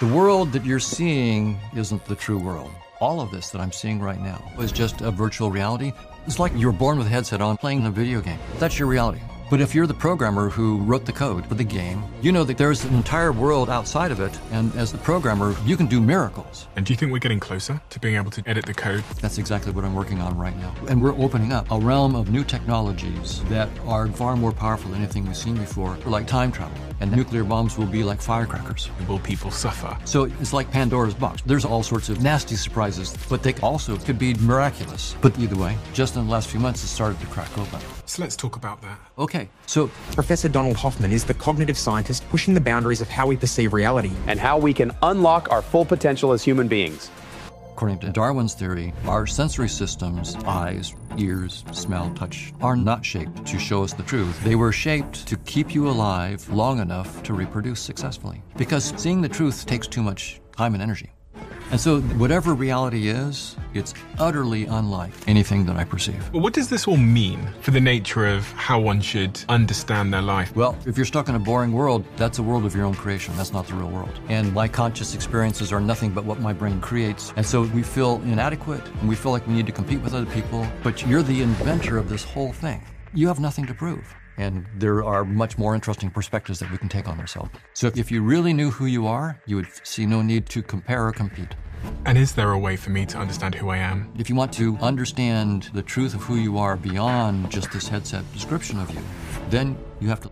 The world that you're seeing isn't the true world. All of this that I'm seeing right now is just a virtual reality. It's like you're born with a headset on playing a video game. That's your reality. But if you're the programmer who wrote the code for the game, you know that there's an entire world outside of it, and as the programmer, you can do miracles. And do you think we're getting closer to being able to edit the code? That's exactly what I'm working on right now. And we're opening up a realm of new technologies that are far more powerful than anything we've seen before, like time travel. And nuclear bombs will be like firecrackers. Will people suffer? So it's like Pandora's box. There's all sorts of nasty surprises, but they also could be miraculous. But either way, just in the last few months, it started to crack open. So let's talk about that. Okay, so Professor Donald Hoffman is the cognitive scientist pushing the boundaries of how we perceive reality. and how we can unlock our full potential as human beings. according to Darwin's theory, our sensory systems, eyes, ears, smell, touch, are not shaped to show us the truth. They were shaped to keep you alive long enough to reproduce successfully. Because seeing the truth takes too much time and energy. And so, whatever reality is, it's utterly unlike anything that I perceive. But what does this all mean for the nature of how one should understand their life? Well, if you're stuck in a boring world, that's a world of your own creation. That's not the real world. And my conscious experiences are nothing but what my brain creates. And so we feel inadequate and we feel like we need to compete with other people. But you're the inventor of this whole thing. You have nothing to prove. And there are much more interesting perspectives that we can take on ourselves. So if you really knew who you are, you would see no need to compare or compete. And is there a way for me to understand who I am? If you want to understand the truth of who you are beyond just this headset description of you, then you have to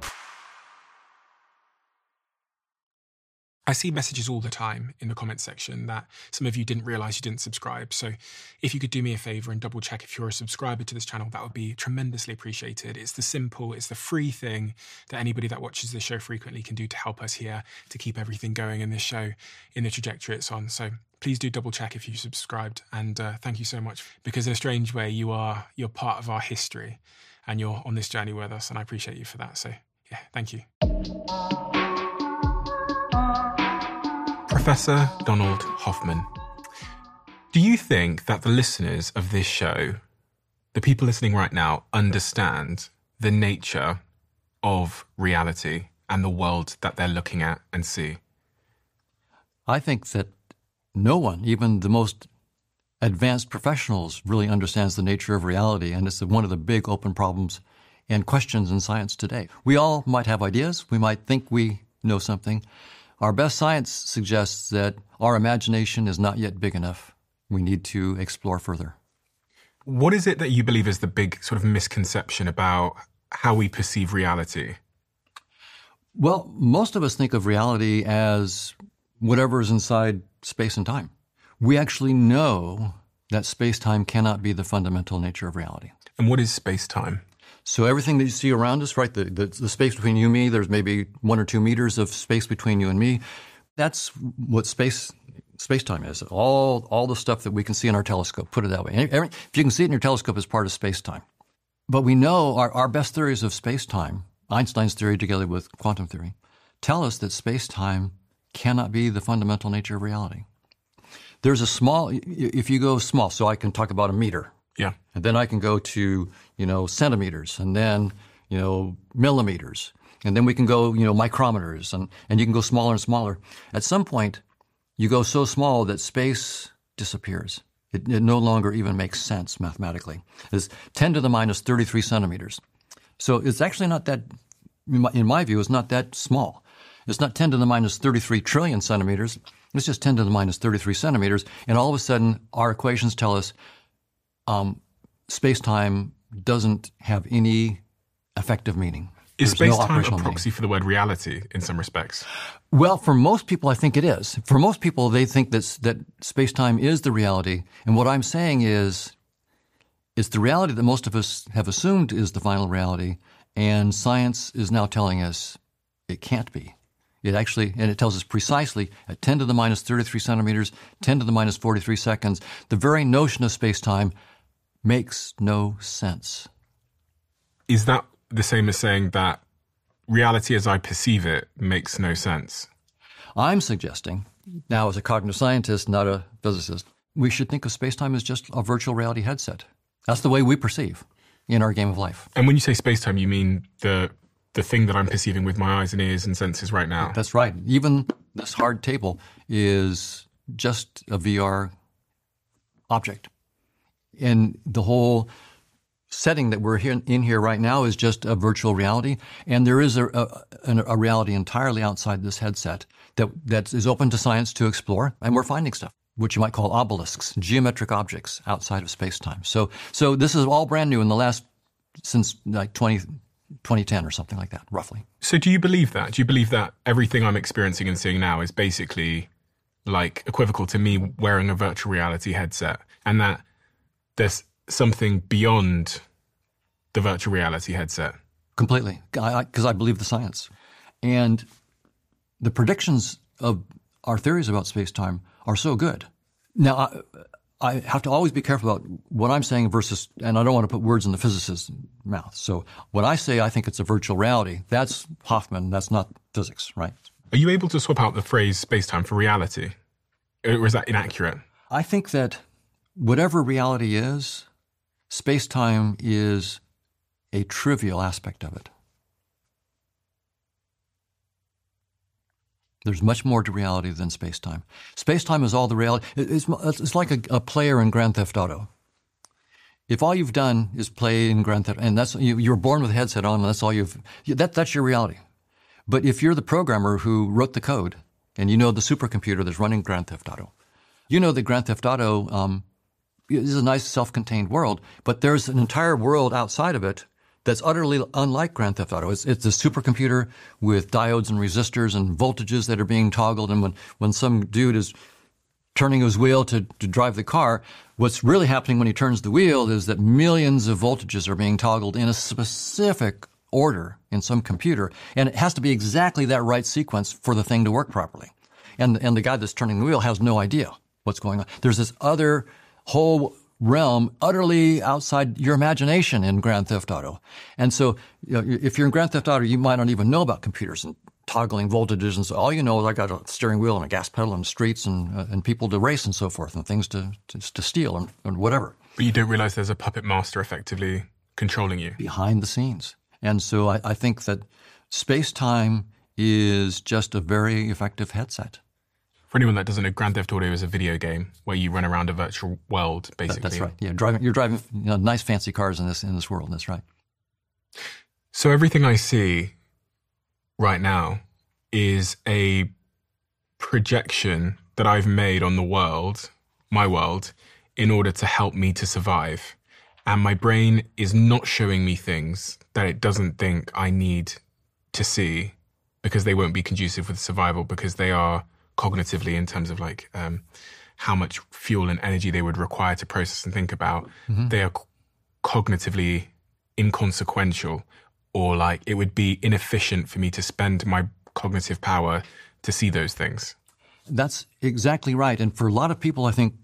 I see messages all the time in the comment section that some of you didn't realize you didn't subscribe. So if you could do me a favor and double check if you're a subscriber to this channel, that would be tremendously appreciated. It's the simple, it's the free thing that anybody that watches the show frequently can do to help us here to keep everything going in this show in the trajectory it's on. So please do double check if you subscribed and uh, thank you so much because in a strange way you are you're part of our history and you're on this journey with us and I appreciate you for that. So yeah, thank you. Professor Donald Hoffman, do you think that the listeners of this show, the people listening right now, understand the nature of reality and the world that they're looking at and see? I think that no one, even the most advanced professionals, really understands the nature of reality, and it's one of the big open problems and questions in science today. We all might have ideas, we might think we know something. Our best science suggests that our imagination is not yet big enough. We need to explore further. What is it that you believe is the big sort of misconception about how we perceive reality? Well, most of us think of reality as whatever is inside space and time. We actually know that space time cannot be the fundamental nature of reality. And what is space time? So everything that you see around us, right, the, the, the space between you and me, there's maybe one or two meters of space between you and me. That's what space space time is. All all the stuff that we can see in our telescope. Put it that way. Every, if you can see it in your telescope, it's part of space time. But we know our, our best theories of space time, Einstein's theory together with quantum theory, tell us that space time cannot be the fundamental nature of reality. There's a small, if you go small, so I can talk about a meter. And then I can go to, you know, centimeters and then, you know, millimeters. And then we can go, you know, micrometers and, and you can go smaller and smaller. At some point, you go so small that space disappears. It, it no longer even makes sense mathematically. It's 10 to the minus 33 centimeters. So it's actually not that, in my, in my view, it's not that small. It's not 10 to the minus 33 trillion centimeters. It's just 10 to the minus 33 centimeters. And all of a sudden, our equations tell us um, space time doesn't have any effective meaning. Is space time a operational meaning. proxy for the word reality in some respects? Well, for most people, I think it is. For most people, they think that that space time is the reality. And what I'm saying is, it's the reality that most of us have assumed is the final reality, and science is now telling us it can't be. It actually, and it tells us precisely at 10 to the minus 33 centimeters, 10 to the minus 43 seconds, the very notion of space time makes no sense. Is that the same as saying that reality as I perceive it makes no sense? I'm suggesting, now as a cognitive scientist, not a physicist, we should think of space-time as just a virtual reality headset. That's the way we perceive in our game of life. And when you say space time, you mean the the thing that I'm perceiving with my eyes and ears and senses right now. That's right. Even this hard table is just a VR object. And the whole setting that we're here, in here right now is just a virtual reality. And there is a, a, a reality entirely outside this headset that, that is open to science to explore. And we're finding stuff, which you might call obelisks, geometric objects outside of space time. So, so this is all brand new in the last, since like 20, 2010 or something like that, roughly. So, do you believe that? Do you believe that everything I'm experiencing and seeing now is basically like equivocal to me wearing a virtual reality headset and that there's something beyond the virtual reality headset? Completely, because I, I, I believe the science. And the predictions of our theories about space time are so good. Now, I, I, have to always be careful about what I'm saying versus, and I don't want to put words in the physicist's mouth. So when I say I think it's a virtual reality, that's Hoffman, that's not physics, right? Are you able to swap out the phrase space time for reality? Or is that inaccurate? I think that whatever reality is, space time is a trivial aspect of it. There's much more to reality than space time. Space time is all the reality. It's, it's like a, a, player in Grand Theft Auto. If all you've done is play in Grand Theft, and that's you, you're born with a headset on, and that's all you've that that's your reality. But if you're the programmer who wrote the code, and you know the supercomputer that's running Grand Theft Auto, you know that Grand Theft Auto um, is a nice self-contained world, but there's an entire world outside of it that's utterly unlike Grand Theft Auto. It's, it's a supercomputer with diodes and resistors and voltages that are being toggled. And when, when some dude is turning his wheel to, to drive the car, what's really happening when he turns the wheel is that millions of voltages are being toggled in a specific order in some computer. And it has to be exactly that right sequence for the thing to work properly. And, and the guy that's turning the wheel has no idea what's going on. There's this other whole realm utterly outside your imagination in Grand Theft Auto. And so, you know, if you're in Grand Theft Auto, you might not even know about computers and toggling voltages. And so all you know is I got a steering wheel and a gas pedal and streets and, uh, and people to race and so forth and things to, to, to steal and, and whatever. But you don't realize there's a puppet master effectively controlling you. Behind the scenes. And so I, I think that space time is just a very effective headset for anyone that doesn't know, Grand Theft Auto is a video game where you run around a virtual world, basically. That, that's right. Yeah, driving. You're driving you know, nice, fancy cars in this in this world. That's right. So everything I see right now is a projection that I've made on the world, my world, in order to help me to survive. And my brain is not showing me things that it doesn't think I need to see because they won't be conducive with survival because they are cognitively in terms of like um, how much fuel and energy they would require to process and think about, mm-hmm. they are cognitively inconsequential or like it would be inefficient for me to spend my cognitive power to see those things. That's exactly right. And for a lot of people, I think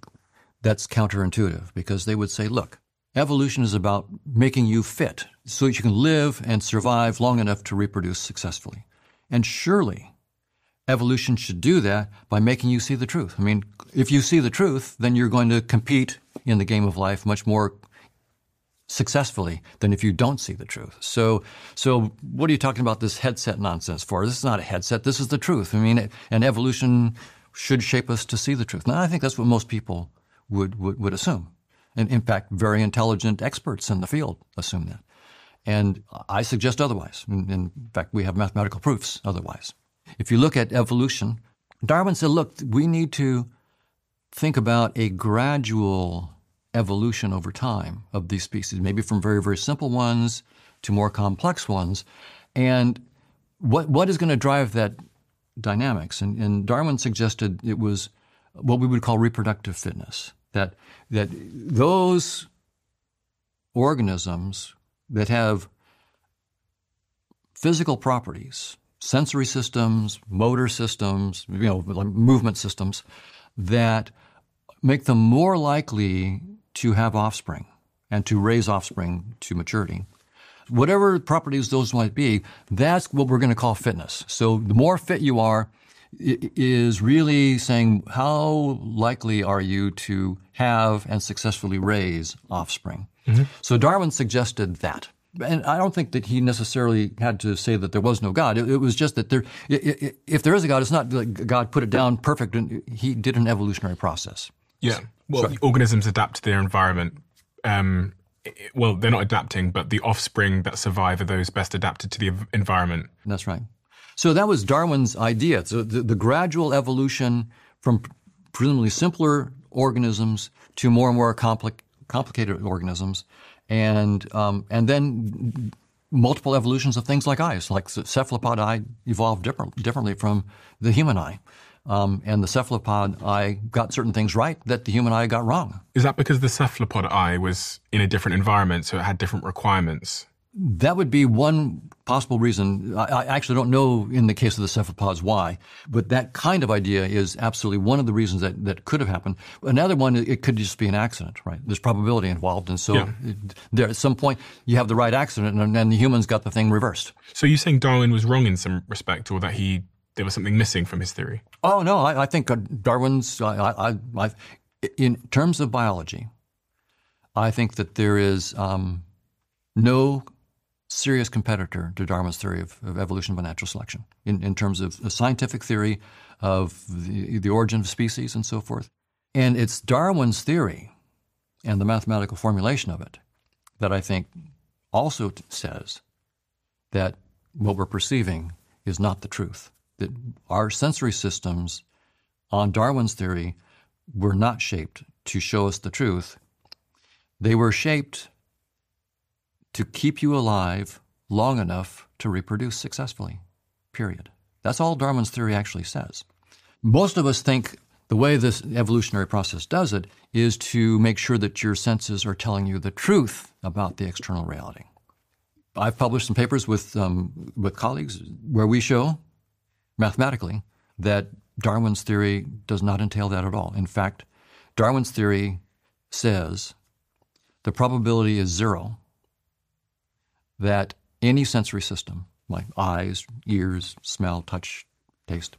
that's counterintuitive because they would say, look, evolution is about making you fit so that you can live and survive long enough to reproduce successfully. And surely evolution should do that by making you see the truth. I mean, if you see the truth, then you're going to compete in the game of life much more successfully than if you don't see the truth. So, so what are you talking about this headset nonsense for? This is not a headset. This is the truth. I mean, and evolution should shape us to see the truth. Now, I think that's what most people would, would, would assume. And in fact, very intelligent experts in the field assume that. And I suggest otherwise. In, in fact, we have mathematical proofs otherwise. If you look at evolution, Darwin said, look, we need to think about a gradual evolution over time of these species, maybe from very, very simple ones to more complex ones. And what, what is going to drive that dynamics? And, and Darwin suggested it was what we would call reproductive fitness, that, that those organisms that have physical properties sensory systems, motor systems, you know, movement systems that make them more likely to have offspring and to raise offspring to maturity. Whatever properties those might be, that's what we're going to call fitness. So the more fit you are, is really saying how likely are you to have and successfully raise offspring. Mm-hmm. So Darwin suggested that and I don't think that he necessarily had to say that there was no God. It, it was just that there, if there is a God, it's not like God put it down perfect. And he did an evolutionary process. Yeah. Well, organisms adapt to their environment. Um, well, they're not adapting, but the offspring that survive are those best adapted to the environment. That's right. So that was Darwin's idea. So the, the gradual evolution from presumably simpler organisms to more and more compli- complicated organisms, and um, and then multiple evolutions of things like eyes, like the cephalopod eye evolved different, differently from the human eye. Um, and the cephalopod eye got certain things right that the human eye got wrong. Is that because the cephalopod eye was in a different environment, so it had different requirements? That would be one possible reason. I, I, actually don't know in the case of the cephalopods why, but that kind of idea is absolutely one of the reasons that, that could have happened. Another one, it could just be an accident, right? There's probability involved. And so yeah. there, at some point, you have the right accident and then the humans got the thing reversed. So you're saying Darwin was wrong in some respect or that he there was something missing from his theory? Oh, no. I, I think uh, Darwin's, I, I, in terms of biology, I think that there is um, no serious competitor to Darwin's theory of, of evolution by natural selection in, in terms of the scientific theory of the, the origin of species and so forth. And it's Darwin's theory and the mathematical formulation of it that I think also t- says that what we're perceiving is not the truth. That our sensory systems on Darwin's theory were not shaped to show us the truth. They were shaped to keep you alive long enough to reproduce successfully. Period. That's all Darwin's theory actually says. Most of us think the way this evolutionary process does it is to make sure that your senses are telling you the truth about the external reality. I've published some papers with, um, with colleagues where we show mathematically that Darwin's theory does not entail that at all. In fact, Darwin's theory says the probability is zero that any sensory system, like eyes, ears, smell, touch, taste,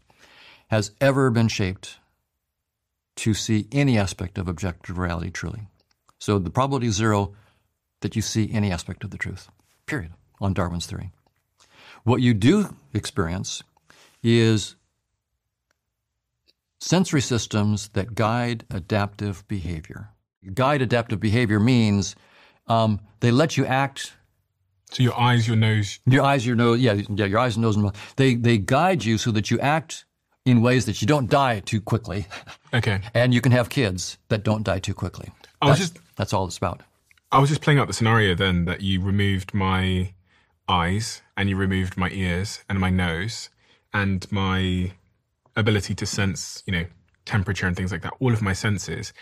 has ever been shaped to see any aspect of objective reality truly. So the probability is zero that you see any aspect of the truth, period, on Darwin's theory. What you do experience is sensory systems that guide adaptive behavior. Guide adaptive behavior means um, they let you act so your eyes, your nose, your eyes, your nose, yeah, yeah, your eyes, and nose, and mouth. They they guide you so that you act in ways that you don't die too quickly. Okay. and you can have kids that don't die too quickly. I was just that's all it's about. I was just playing out the scenario then that you removed my eyes and you removed my ears and my nose and my ability to sense, you know, temperature and things like that, all of my senses.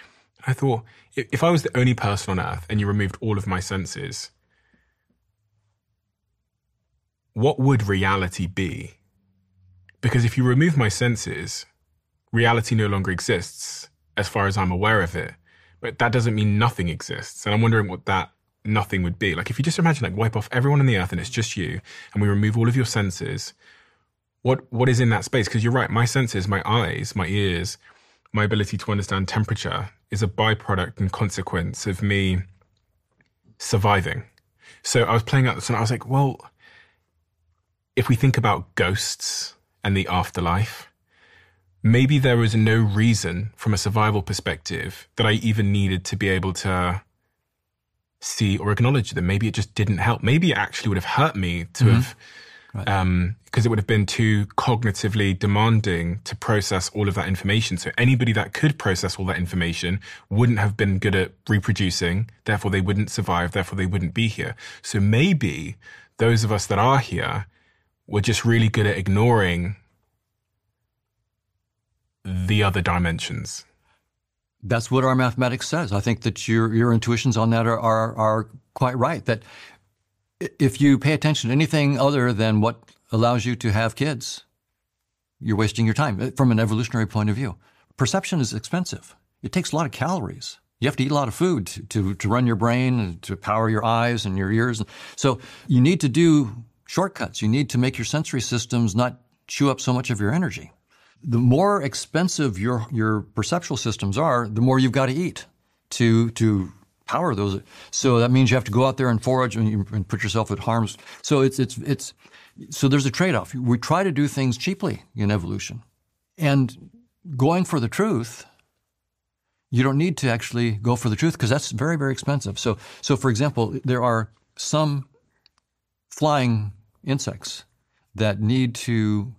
I thought if I was the only person on earth and you removed all of my senses, what would reality be? Because if you remove my senses, reality no longer exists as far as I'm aware of it. But that doesn't mean nothing exists. And I'm wondering what that nothing would be. Like if you just imagine like wipe off everyone on the earth and it's just you and we remove all of your senses, what what is in that space? Because you're right, my senses, my eyes, my ears, my ability to understand temperature is a byproduct and consequence of me surviving. So I was playing out this and I was like, well, if we think about ghosts and the afterlife, maybe there was no reason from a survival perspective that I even needed to be able to see or acknowledge them. Maybe it just didn't help. Maybe it actually would have hurt me to mm-hmm. have, right. um, because it would have been too cognitively demanding to process all of that information. So anybody that could process all that information wouldn't have been good at reproducing. Therefore, they wouldn't survive. Therefore, they wouldn't be here. So maybe those of us that are here we're just really good at ignoring the other dimensions. That's what our mathematics says. I think that your your intuitions on that are, are, are quite right. That if you pay attention to anything other than what allows you to have kids, you're wasting your time uh, from an evolutionary point of view. Perception is expensive. It takes a lot of calories. You have to eat a lot of food to, to, to run your brain to power your eyes and your ears. So you need to do shortcuts. You need to make your sensory systems not chew up so much of your energy. The more expensive your, your perceptual systems are, the more you've got to eat to, to power those. So that means you have to go out there and forage and, and put yourself at harm's. So it's it's it's so there's a trade off. We try to do things cheaply in evolution, and going for the truth. You don't need to actually go for the truth because that's very very expensive. So so for example, there are some flying insects that need to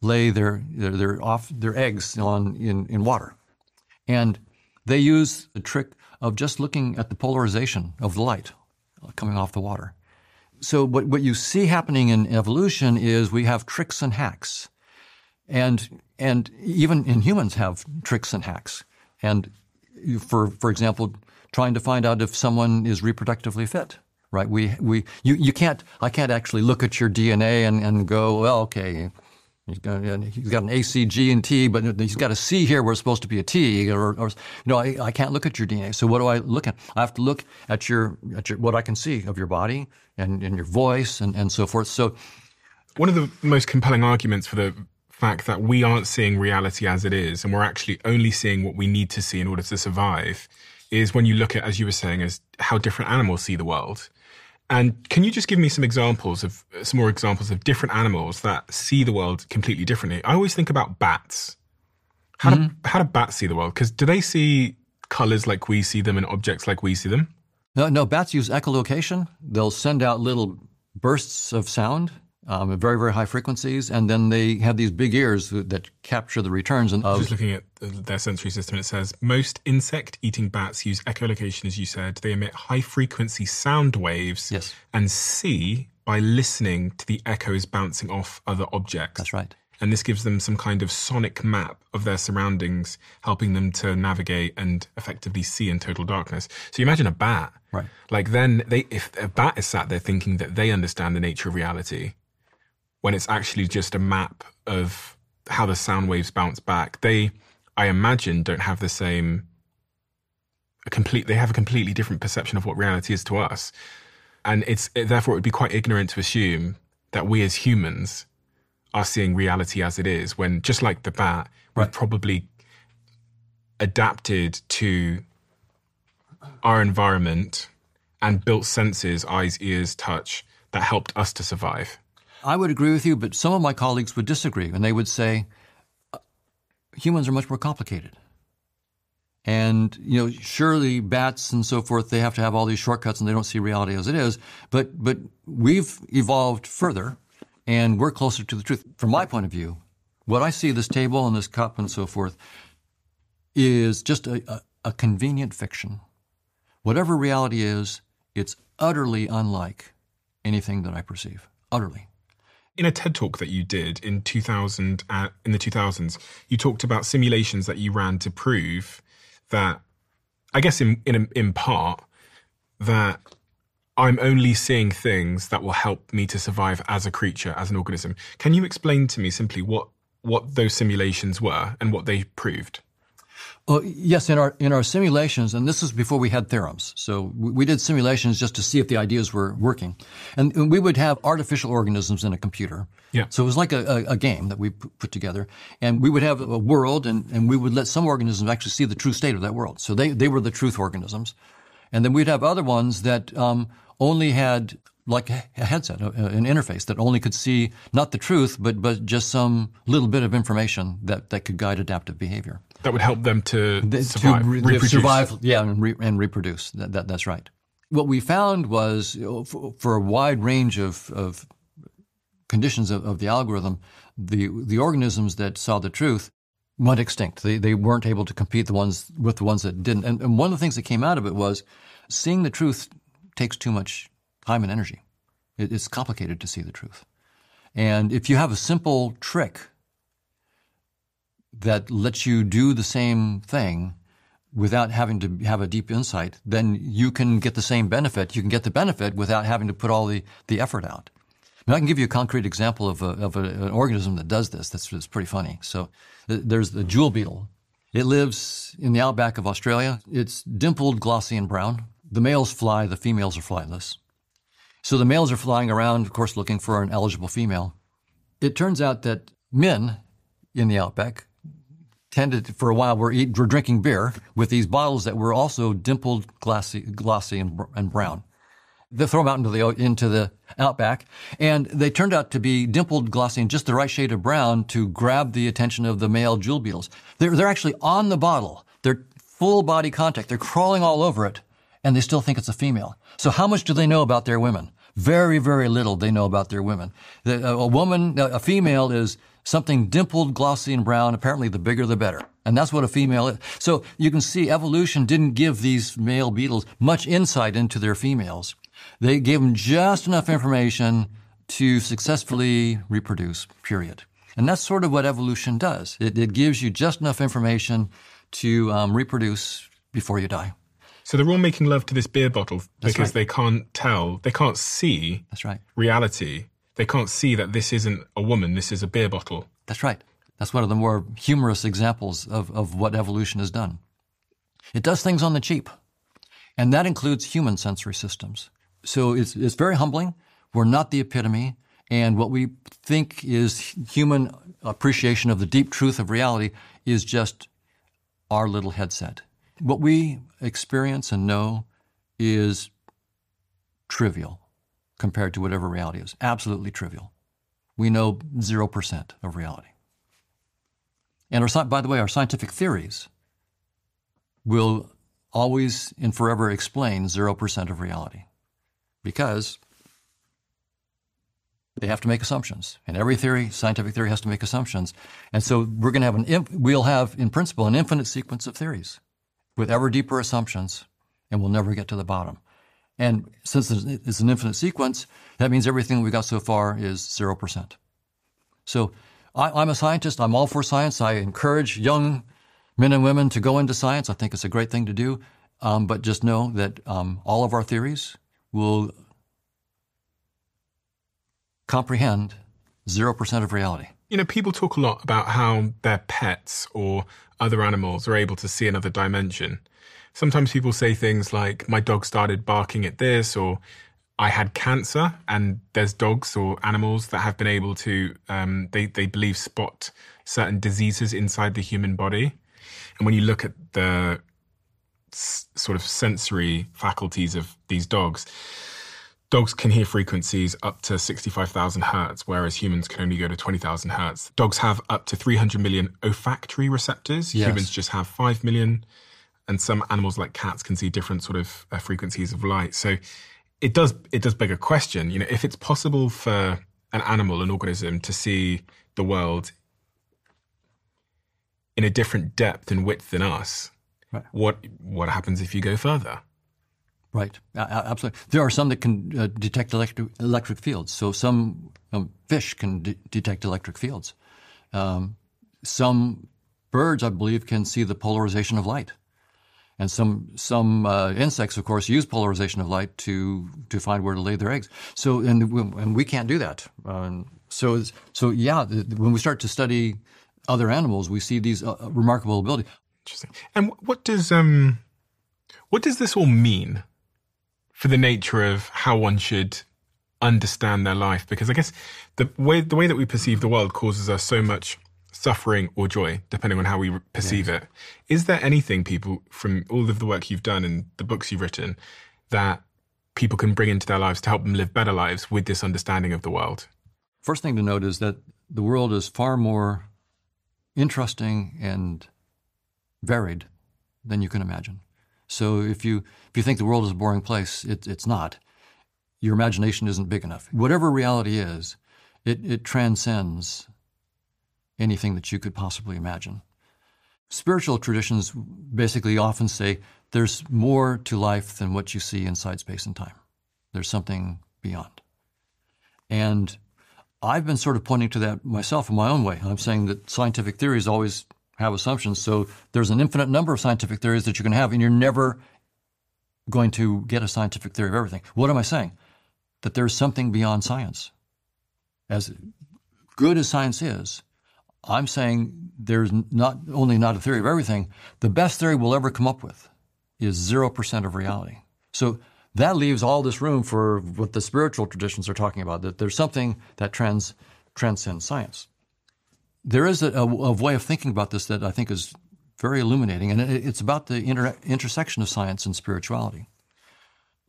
lay their their, their off their eggs on in, in water, and they use the trick of just looking at the polarization of the light coming off the water. So what what you see happening in evolution is we have tricks and hacks, and and even in humans have tricks and hacks, and for for example, trying to find out if someone is reproductively fit right? We, we, you, you can't, I can't actually look at your DNA and, and go, well, okay, he's got, he's got an A, C, G, and T, but he's got a C here where it's supposed to be a T, or, or you know, I, I can't look at your DNA. So what do I look at? I have to look at your, at your, what I can see of your body and, and your voice and, and so forth. So one of the most compelling arguments for the fact that we aren't seeing reality as it is, and we're actually only seeing what we need to see in order to survive, is when you look at, as you were saying, as how different animals see the world. And can you just give me some examples of some more examples of different animals that see the world completely differently? I always think about bats. How mm-hmm. do how do bats see the world? Because do they see colors like we see them and objects like we see them? No, no. Bats use echolocation. They'll send out little bursts of sound um, at very, very high frequencies, and then they have these big ears that capture the returns. And of, just looking at their sensory system, it says most insect-eating bats use echolocation, as you said. They emit high-frequency sound waves yes. and see by listening to the echoes bouncing off other objects. That's right. And this gives them some kind of sonic map of their surroundings, helping them to navigate and effectively see in total darkness. So you imagine a bat. Right. Like then they if a bat is sat there thinking that they understand the nature of reality, when it's actually just a map of how the sound waves bounce back. They, I imagine, don't have the same a complete. They have a completely different perception of what reality is to us, and it's it, therefore it would be quite ignorant to assume that we as humans are seeing reality as it is. When just like the bat, right. we've probably adapted to our environment and built senses, eyes, ears, touch that helped us to survive. I would agree with you, but some of my colleagues would disagree, and they would say uh, humans are much more complicated. And you know, surely bats and so forth, they have to have all these shortcuts, and they don't see reality as it is. But but we've evolved further, and we're closer to the truth. From my point of view, what I see this table and this cup and so forth is just a, a, a convenient fiction. Whatever reality is, it's utterly unlike anything that I perceive. Utterly in a TED talk that you did in 2000 uh, in the 2000s, you talked about simulations that you ran to prove that, I guess in in in part, that I'm only seeing things that will help me to survive as a creature, as an organism. Can you explain to me simply what what those simulations were and what they proved? Well, yes, in our in our simulations, and this is before we had theorems. So we, we did simulations just to see if the ideas were working, and, we would have artificial organisms in a computer. Yeah. So it was like a, a, a game that we put together, and we would have a world, and, and we would let some organisms actually see the true state of that world. So they they were the truth organisms, and then we'd have other ones that um, only had like a headset, an interface that only could see not the truth, but but just some little bit of information that that could guide adaptive behavior that would help them to survive, to re- survive yeah, and, re- and reproduce. That, that, that's right. What we found was you know, for, for, a wide range of, of conditions of, of, the algorithm, the the organisms that saw the truth went extinct. They they weren't able to compete the ones with the ones that didn't. And, and one of the things that came out of it was seeing the truth takes too much time and energy. It, it's complicated to see the truth. And if you have a simple trick that lets you do the same thing without having to have a deep insight, then you can get the same benefit. You can get the benefit without having to put all the, the effort out. I, I can give you a concrete example of, a, of a, an organism that does this. That's, that's pretty funny. So there's the jewel beetle. It lives in the outback of Australia. It's dimpled, glossy, and brown. The males fly, the females are flightless. So the males are flying around, of course, looking for an eligible female. It turns out that men in the outback tended for a while were, eat, were drinking beer with these bottles that were also dimpled, glassy, glossy, and, and brown. They throw them out into the into the outback, and they turned out to be dimpled, glossy, and just the right shade of brown to grab the attention of the male jewel beetles. They're they're actually on the bottle. They're full body contact. They're crawling all over it, and they still think it's a female. So how much do they know about their women? Very very little they know about their women. The, a woman, a female is something dimpled, glossy, and brown. Apparently, the bigger the better. And that's what a female is. So you can see evolution didn't give these male beetles much insight into their females. They gave them just enough information to successfully reproduce, period. And that's sort of what evolution does. It, it gives you just enough information to um, reproduce before you die. So they're all making love to this beer bottle because right. they can't tell, they can't see that's right. reality they can't see that this isn't a woman, this is a beer bottle. That's right. That's one of the more humorous examples of, of what evolution has done. It does things on the cheap, and that includes human sensory systems. So it's, it's very humbling. We're not the epitome, and what we think is human appreciation of the deep truth of reality is just our little headset. What we experience and know is trivial compared to whatever reality is. Absolutely trivial. We know 0% of reality. And our, by the way, our scientific theories will always and forever explain 0% of reality because they have to make assumptions. And every theory, scientific theory, has to make assumptions. And so we're going to have an, we'll have, in principle, an infinite sequence of theories with ever deeper assumptions, and we'll never get to the bottom. And since it's an infinite sequence, that means everything we got so far is 0%. So I, am a scientist. I'm all for science. I encourage young men and women to go into science. I think it's a great thing to do. Um, but just know that um, all of our theories will comprehend 0% of reality. You know, people talk a lot about how their pets or other animals are able to see another dimension sometimes people say things like, my dog started barking at this, or I had cancer, and there's dogs or animals that have been able to, um, they, they believe, spot certain diseases inside the human body. And when you look at the s- sort of sensory faculties of these dogs, dogs can hear frequencies up to 65,000 hertz, whereas humans can only go to 20,000 hertz. Dogs have up to 300 million olfactory receptors. Yes. Humans just have 5 million and some animals like cats can see different sort of uh, frequencies of light. So it does it does beg a question. You know, if it's possible for an animal, an organism, to see the world in a different depth and width than us, right. what what happens if you go further? Right, uh, absolutely. There are some that can uh, detect electric, electric fields. So some um, fish can de- detect electric fields. Um, some birds, I believe, can see the polarization of light. And some some uh, insects, of course, use polarization of light to to find where to lay their eggs. So and and we can't do that. Um, so so yeah, when we start to study other animals, we see these uh, remarkable abilities. Interesting. And what does um what does this all mean for the nature of how one should understand their life? Because I guess the way the way that we perceive the world causes us so much suffering or joy, depending on how we perceive yes. it. Is there anything people from all of the work you've done and the books you've written that people can bring into their lives to help them live better lives with this understanding of the world? First thing to note is that the world is far more interesting and varied than you can imagine. So if you if you think the world is a boring place, it, it's not. Your imagination isn't big enough. Whatever reality is, it, it transcends anything that you could possibly imagine. Spiritual traditions basically often say there's more to life than what you see inside space and time. There's something beyond. And I've been sort of pointing to that myself in my own way. I'm saying that scientific theories always have assumptions. So there's an infinite number of scientific theories that you can have, and you're never going to get a scientific theory of everything. What am I saying? That there's something beyond science. As good as science is, I'm saying there's not only not a theory of everything, the best theory we'll ever come up with is 0% of reality. So that leaves all this room for what the spiritual traditions are talking about, that there's something that trans, transcends science. there is a, a, a, way of thinking about this that I think is very illuminating, and it, it's about the inter- intersection of science and spirituality.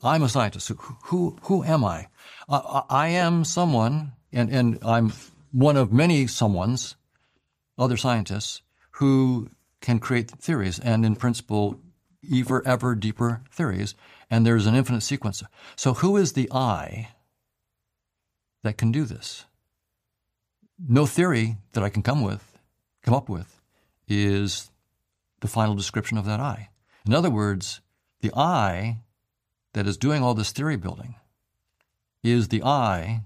I'm a scientist. Who, who, am I? I? I am someone, and, and I'm one of many someones, other scientists, who can create theories, and in principle, ever, ever deeper theories, and there's an infinite sequence. So, who is the I that can do this? No theory that I can come with, come up with, is the final description of that I. In other words, the I that is doing all this theory building is the I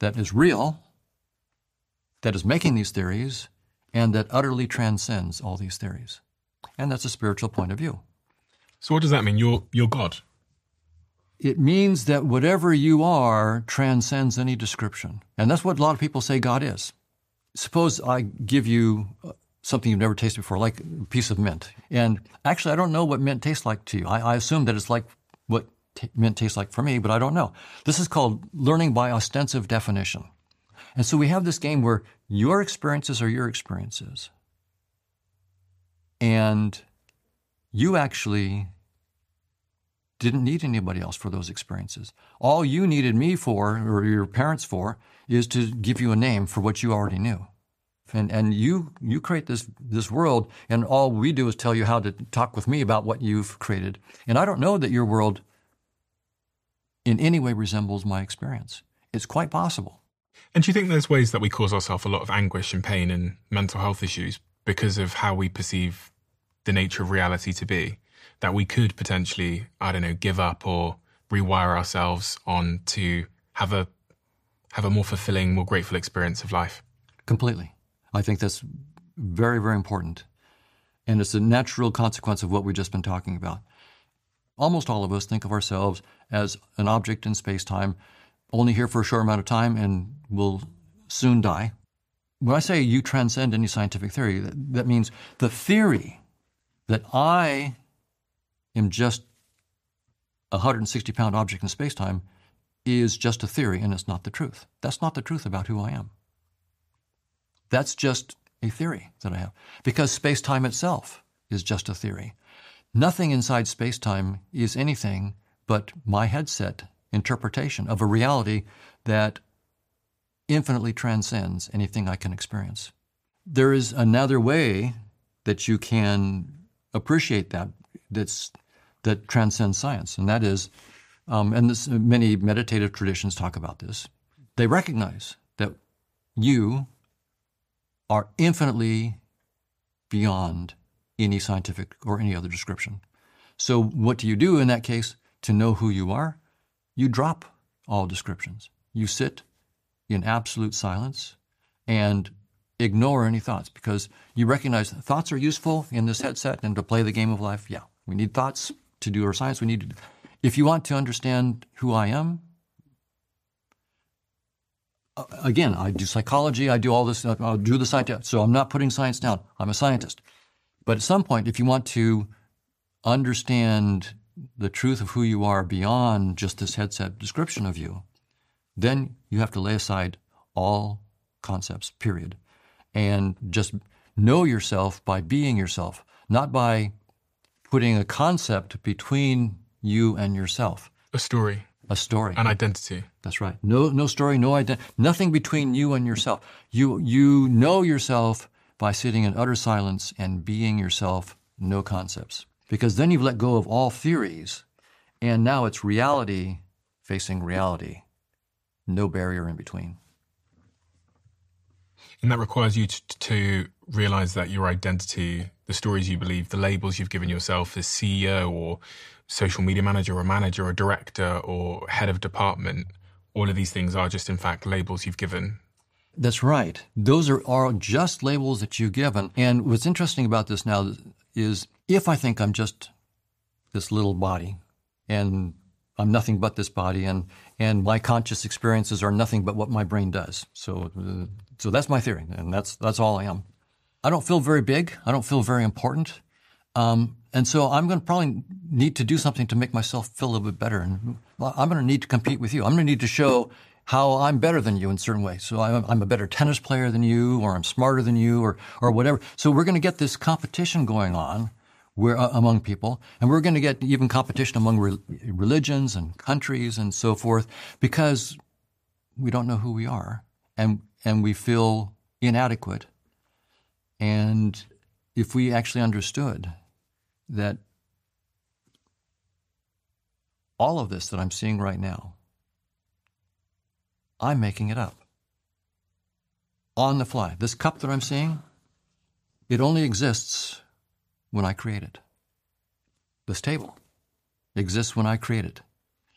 that is real, that is making these theories, and that utterly transcends all these theories. And that's a spiritual point of view. So, what does that mean? You're, you're God? It means that whatever you are transcends any description. And that's what a lot of people say God is. Suppose I give you uh, something you've never tasted before, like a piece of mint. And actually, I don't know what mint tastes like to you. I, I assume that it's like what t- mint tastes like for me, but I don't know. This is called learning by ostensive definition. And so we have this game where your experiences are your experiences. And you actually didn't need anybody else for those experiences. All you needed me for, or your parents for, is to give you a name for what you already knew. And, and you, you create this, this world, and all we do is tell you how to talk with me about what you've created. And I don't know that your world in any way resembles my experience. It's quite possible. And do you think there's ways that we cause ourselves a lot of anguish and pain and mental health issues because of how we perceive the nature of reality to be? That we could potentially, I don't know, give up or rewire ourselves on to have a have a more fulfilling, more grateful experience of life? Completely. I think that's very, very important. And it's a natural consequence of what we've just been talking about. Almost all of us think of ourselves as an object in space time only here for a short amount of time and will soon die. When I say you transcend any scientific theory, that, that means the theory that I am just a 160 pound object in space time is just a theory and it's not the truth. That's not the truth about who I am. That's just a theory that I have. Because space time itself is just a theory. Nothing inside space time is anything but my headset interpretation of a reality that infinitely transcends anything I can experience. There is another way that you can appreciate that that's that transcends science, and that is, um, and this, many meditative traditions talk about this. They recognize that you are infinitely beyond any scientific or any other description. So, what do you do in that case to know who you are? You drop all descriptions. You sit in absolute silence and ignore any thoughts because you recognize thoughts are useful in this headset and to play the game of life. Yeah, we need thoughts to do our science. We need to, if you want to understand who I am, again, I do psychology, I do all this, I'll do the science. So I'm not putting science down. I'm a scientist. But at some point, if you want to understand the truth of who you are beyond just this headset description of you, then you have to lay aside all concepts, period, and just know yourself by being yourself, not by putting a concept between you and yourself. A story. A story. An identity. That's right. No, no story, no identity, nothing between you and yourself. You, you know yourself by sitting in utter silence and being yourself, no concepts because then you've let go of all theories, and now it's reality facing reality, no barrier in between. And that requires you to, to realize that your identity, the stories you believe, the labels you've given yourself as CEO or social media manager or manager or director or head of department, all of these things are just, in fact, labels you've given. That's right. Those are, are just labels that you've given. And what's interesting about this now is if I think I'm just this little body and I'm nothing but this body and, and my conscious experiences are nothing but what my brain does. So, uh, so that's my theory and that's, that's all I am. I don't feel very big. I don't feel very important. Um, and so I'm going to probably need to do something to make myself feel a little bit better. And I'm going to need to compete with you. I'm going to need to show how I'm better than you in certain ways. So I'm, I'm a better tennis player than you, or I'm smarter than you, or or whatever. So we're going to get this competition going on where, uh, among people, and we're going to get even competition among re- religions and countries and so forth because we don't know who we are, and and we feel inadequate. And if we actually understood that all of this that I'm seeing right now, I'm making it up on the fly. This cup that I'm seeing, it only exists when I create it. This table exists when I create it.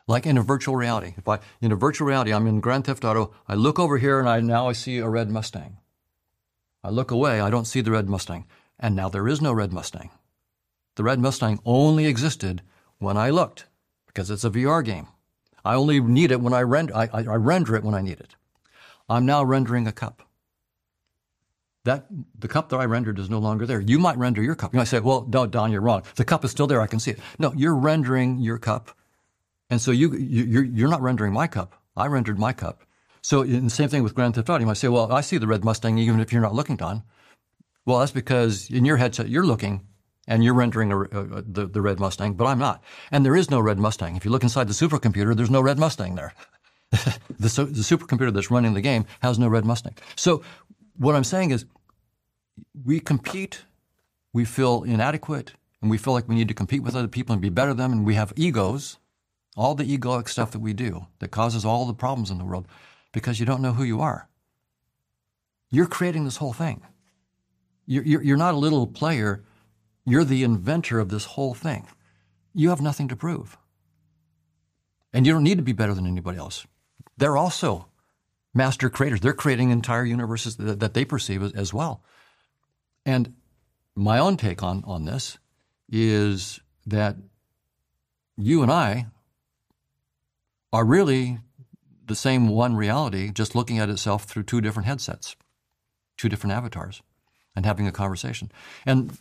Like in a virtual reality. If I in a virtual reality, I'm in Grand Theft Auto, I look over here and I now I see a red Mustang. I look away, I don't see the red Mustang. And now there is no red Mustang. The red Mustang only existed when I looked because it's a VR game. I only need it when I render, I, I, I render it when I need it. I'm now rendering a cup. That the cup that I rendered is no longer there. You might render your cup. You might say, "Well, no, Don, you're wrong. The cup is still there. I can see it." No, you're rendering your cup, and so you, you you're you're not rendering my cup. I rendered my cup. So in the same thing with Grand Theft Auto, you might say, "Well, I see the red Mustang even if you're not looking, Don." Well, that's because in your headset you're looking and you're rendering a, a, the, the red Mustang, but I'm not. And there is no red Mustang. If you look inside the supercomputer, there's no red Mustang there. the, the supercomputer that's running the game has no red Mustang. So what I'm saying is we compete, we feel inadequate, and we feel like we need to compete with other people and be better than them, and we have egos, all the egoic stuff that we do that causes all the problems in the world because you don't know who you are. You're creating this whole thing. You're, you're, you're not a little player you're the inventor of this whole thing. You have nothing to prove. And you don't need to be better than anybody else. They're also master creators. They're creating entire universes that, that they perceive as, as, well. And my own take on, on this is that you and I are really the same one reality, just looking at itself through two different headsets, two different avatars, and having a conversation. And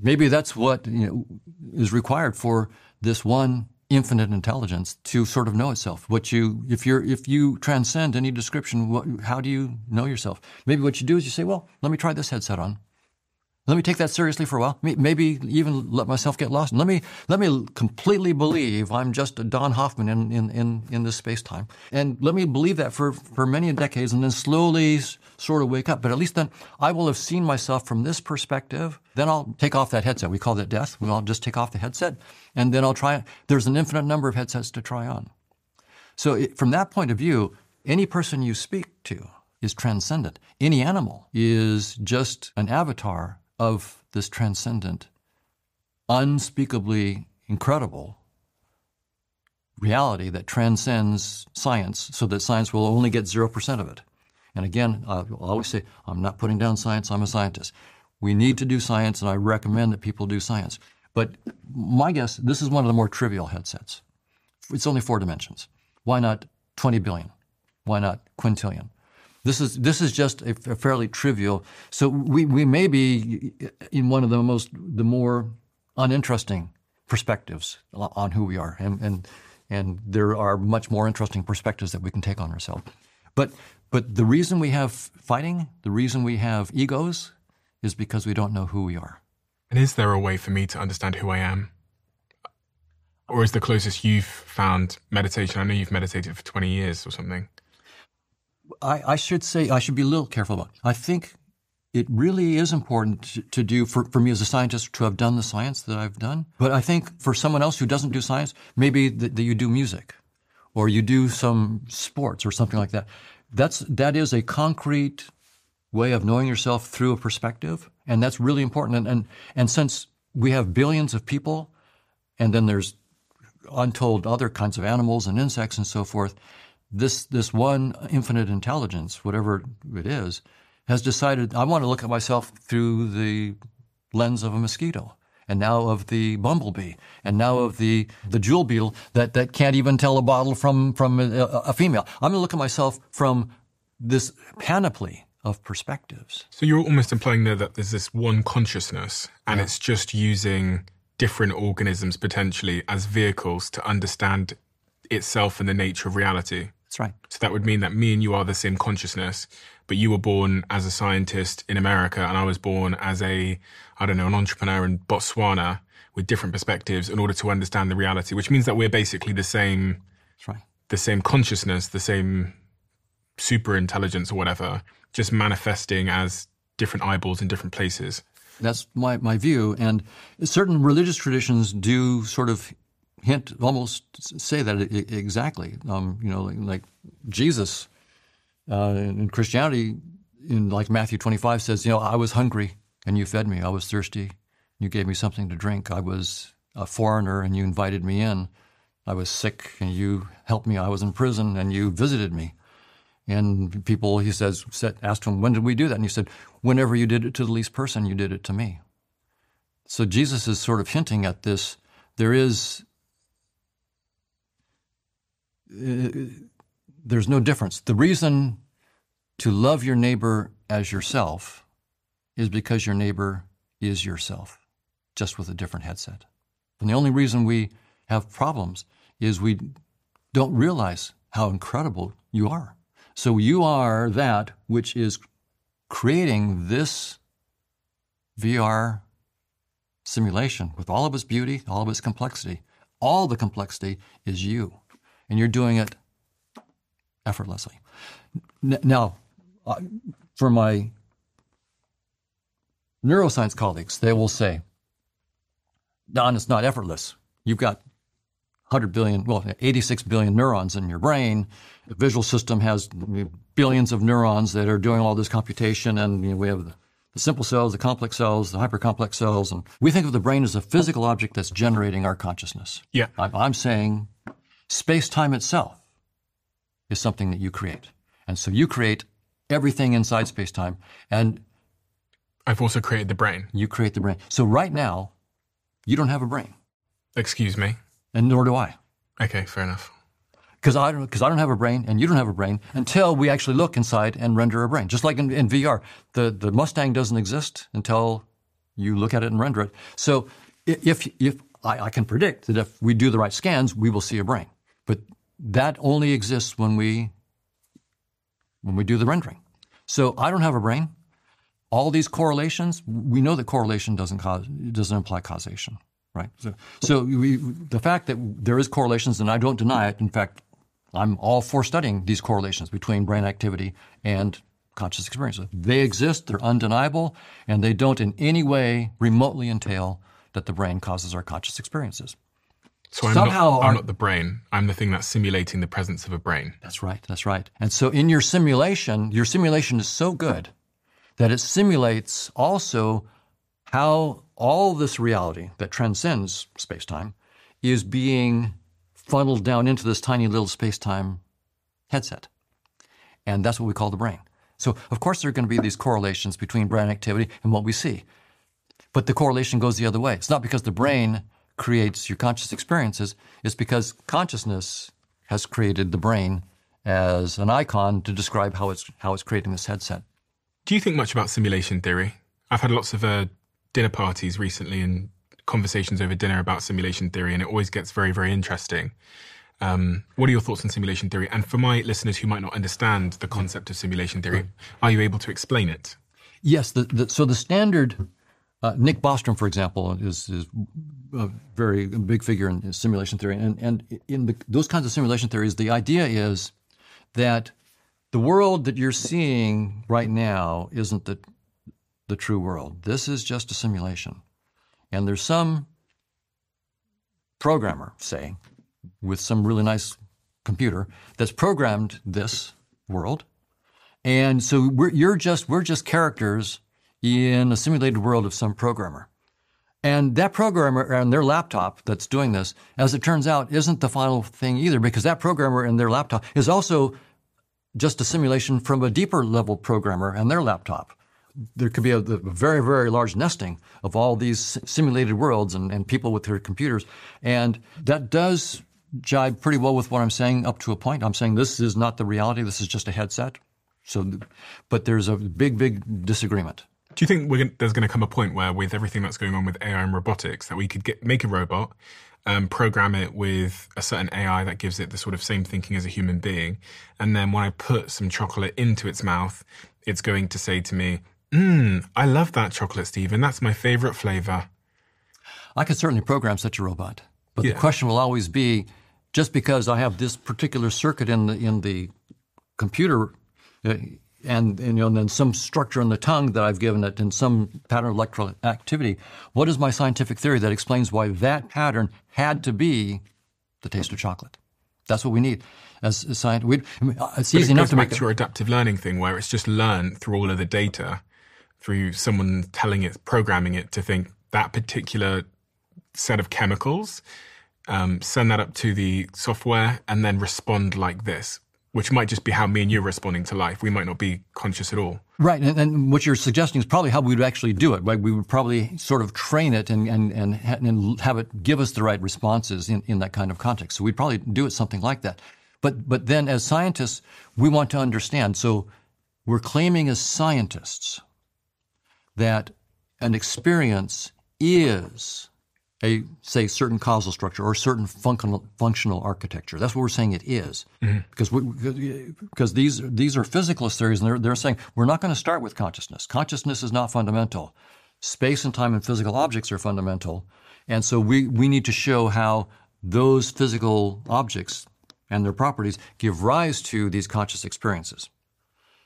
maybe that's what you know, is required for this one infinite intelligence to sort of know itself. What you, if you're, if you transcend any description, what, how do you know yourself? Maybe what you do is you say, well, let me try this headset on. Let me take that seriously for a while. Maybe even let myself get lost. Let me let me completely believe I'm just a Don Hoffman in in in, in this space time, and let me believe that for for many decades, and then slowly sort of wake up. But at least then I will have seen myself from this perspective. Then I'll take off that headset. We call that death. I'll just take off the headset, and then I'll try. There's an infinite number of headsets to try on. So it, from that point of view, any person you speak to is transcendent. Any animal is just an avatar of this transcendent, unspeakably incredible reality that transcends science so that science will only get 0% of it. And again, I'll always say, I'm not putting down science, I'm a scientist. We need to do science, and I recommend that people do science. But my guess, this is one of the more trivial headsets. It's only four dimensions. Why not 20 billion? Why not quintillion? This is this is just a, a, fairly trivial. So we, we may be in one of the most the more uninteresting perspectives on who we are, and and and there are much more interesting perspectives that we can take on ourselves. But but the reason we have fighting, the reason we have egos, is because we don't know who we are. And is there a way for me to understand who I am? Or is the closest you've found meditation? I know you've meditated for 20 years or something. I, I should say, I should be a little careful about. I think it really is important to, to, do for, for me as a scientist to have done the science that I've done. But I think for someone else who doesn't do science, maybe that, that you do music or you do some sports or something like that. That's, that is a concrete way of knowing yourself through a perspective. And that's really important. And, and, and since we have billions of people and then there's untold other kinds of animals and insects and so forth, this this one infinite intelligence, whatever it is, has decided I want to look at myself through the lens of a mosquito, and now of the bumblebee, and now of the the jewel beetle that, that can't even tell a bottle from from a, a female. I'm going to look at myself from this panoply of perspectives. So you're almost implying there that there's this one consciousness, and yeah. it's just using different organisms potentially as vehicles to understand itself and the nature of reality. That's right. So that would mean that me and you are the same consciousness, but you were born as a scientist in America and I was born as a, I don't know, an entrepreneur in Botswana with different perspectives in order to understand the reality, which means that we're basically the same, That's right. the same consciousness, the same super intelligence or whatever, just manifesting as different eyeballs in different places. That's my, my view. And certain religious traditions do sort of hint, almost say that exactly. Um, you know, like, like Jesus uh, in Christianity, in like Matthew 25 says, you know, I was hungry and you fed me. I was thirsty. You gave me something to drink. I was a foreigner and you invited me in. I was sick and you helped me. I was in prison and you visited me. And people, he says, said, asked him, when did we do that? And he said, whenever you did it to the least person, you did it to me. So Jesus is sort of hinting at this. There is, there's no difference. The reason to love your neighbor as yourself is because your neighbor is yourself, just with a different headset. And the only reason we have problems is we don't realize how incredible you are. So you are that which is creating this VR simulation with all of its beauty, all of its complexity. All the complexity is you, and you're doing it effortlessly. Now, uh, for my neuroscience colleagues, they will say, Don, it's not effortless. You've got 100 billion, well, 86 billion neurons in your brain. The visual system has billions of neurons that are doing all this computation, and you know, we have the, the simple cells, the complex cells, the hypercomplex cells, and we think of the brain as a physical object that's generating our consciousness. Yeah. I'm, I'm saying space-time itself is something that you create, and so you create everything inside space-time, and I've also created the brain. you create the brain. So right now, you don't have a brain, Excuse me. and nor do I. Okay, fair enough. because I don't because I don't have a brain and you don't have a brain until we actually look inside and render a brain. Just like in, in VR, the the Mustang doesn't exist until you look at it and render it. So if if I, I can predict that if we do the right scans, we will see a brain, but that only exists when we when we do the rendering. So I don't have a brain. All these correlations, we know that correlation doesn't cause doesn't imply causation, right? So, so we, the fact that there is correlations, and I don't deny it. In fact, I'm all for studying these correlations between brain activity and conscious experiences. They exist, they're undeniable, and they don't in any way remotely entail that the brain causes our conscious experiences. So I'm, Somehow not, I'm not the brain. I'm the thing that's simulating the presence of a brain. That's right. That's right. And so in your simulation, your simulation is so good that it simulates also how all this reality that transcends space-time is being funneled down into this tiny little space-time headset. And that's what we call the brain. So of course there are going to be these correlations between brain activity and what we see. But the correlation goes the other way. It's not because the brain creates your conscious experiences, is because consciousness has created the brain as an icon to describe how it's how it's creating this headset. Do you think much about simulation theory? I've had lots of uh, dinner parties recently and conversations over dinner about simulation theory, and it always gets very, very interesting. Um, what are your thoughts on simulation theory? And for my listeners who might not understand the concept of simulation theory, are you able to explain it? Yes, the, the, so the standard, uh, Nick Bostrom, for example, is, is a very big figure in simulation theory. And, and in the, those kinds of simulation theories, the idea is that the world that you're seeing right now isn't the, the true world. This is just a simulation. And there's some programmer, say, with some really nice computer that's programmed this world. And so we're, you're just we're just characters in a simulated world of some programmer. And that programmer and their laptop that's doing this, as it turns out, isn't the final thing either, because that programmer and their laptop is also just a simulation from a deeper level programmer and their laptop. There could be a, a very, very large nesting of all these simulated worlds and, and people with their computers. And that does jibe pretty well with what I'm saying up to a point. I'm saying this is not the reality, this is just a headset. So, but there's a big, big disagreement. Do you think gonna, there's going to come a point where, with everything that's going on with AI and robotics, that we could get make a robot, um, program it with a certain AI that gives it the sort of same thinking as a human being, and then when I put some chocolate into its mouth, it's going to say to me, "Mmm, I love that chocolate, Steven. That's my favorite flavor." I could certainly program such a robot, but Yeah. the question will always be: just because I have this particular circuit in the in the computer, uh, and, and you know, and then some structure in the tongue that I've given it, and some pattern of electrical activity, what is my scientific theory that explains why that pattern had to be the taste of chocolate? That's what we need as a science. We, it's easy it enough to make. to your adaptive learning thing, where it's just learned through all of the data, through someone telling it, programming it to think that particular set of chemicals, um, send that up to the software, and then respond like this, which might just be how me and you are responding to life. We might not be conscious at all. Right, and, and what you're suggesting is probably how we would actually do it. Right, we would probably sort of train it and and and, and have it give us the right responses in, in that kind of context. So we'd probably do it something like that. But but then as scientists, we want to understand. So we're claiming as scientists that an experience is a say certain causal structure or certain functional functional architecture. That's what we're saying it is. Mm-hmm. because we, because these these are physicalist theories, and they're they're saying we're not going to start with consciousness. Consciousness is not fundamental. Space and time and physical objects are fundamental, and so we we need to show how those physical objects and their properties give rise to these conscious experiences.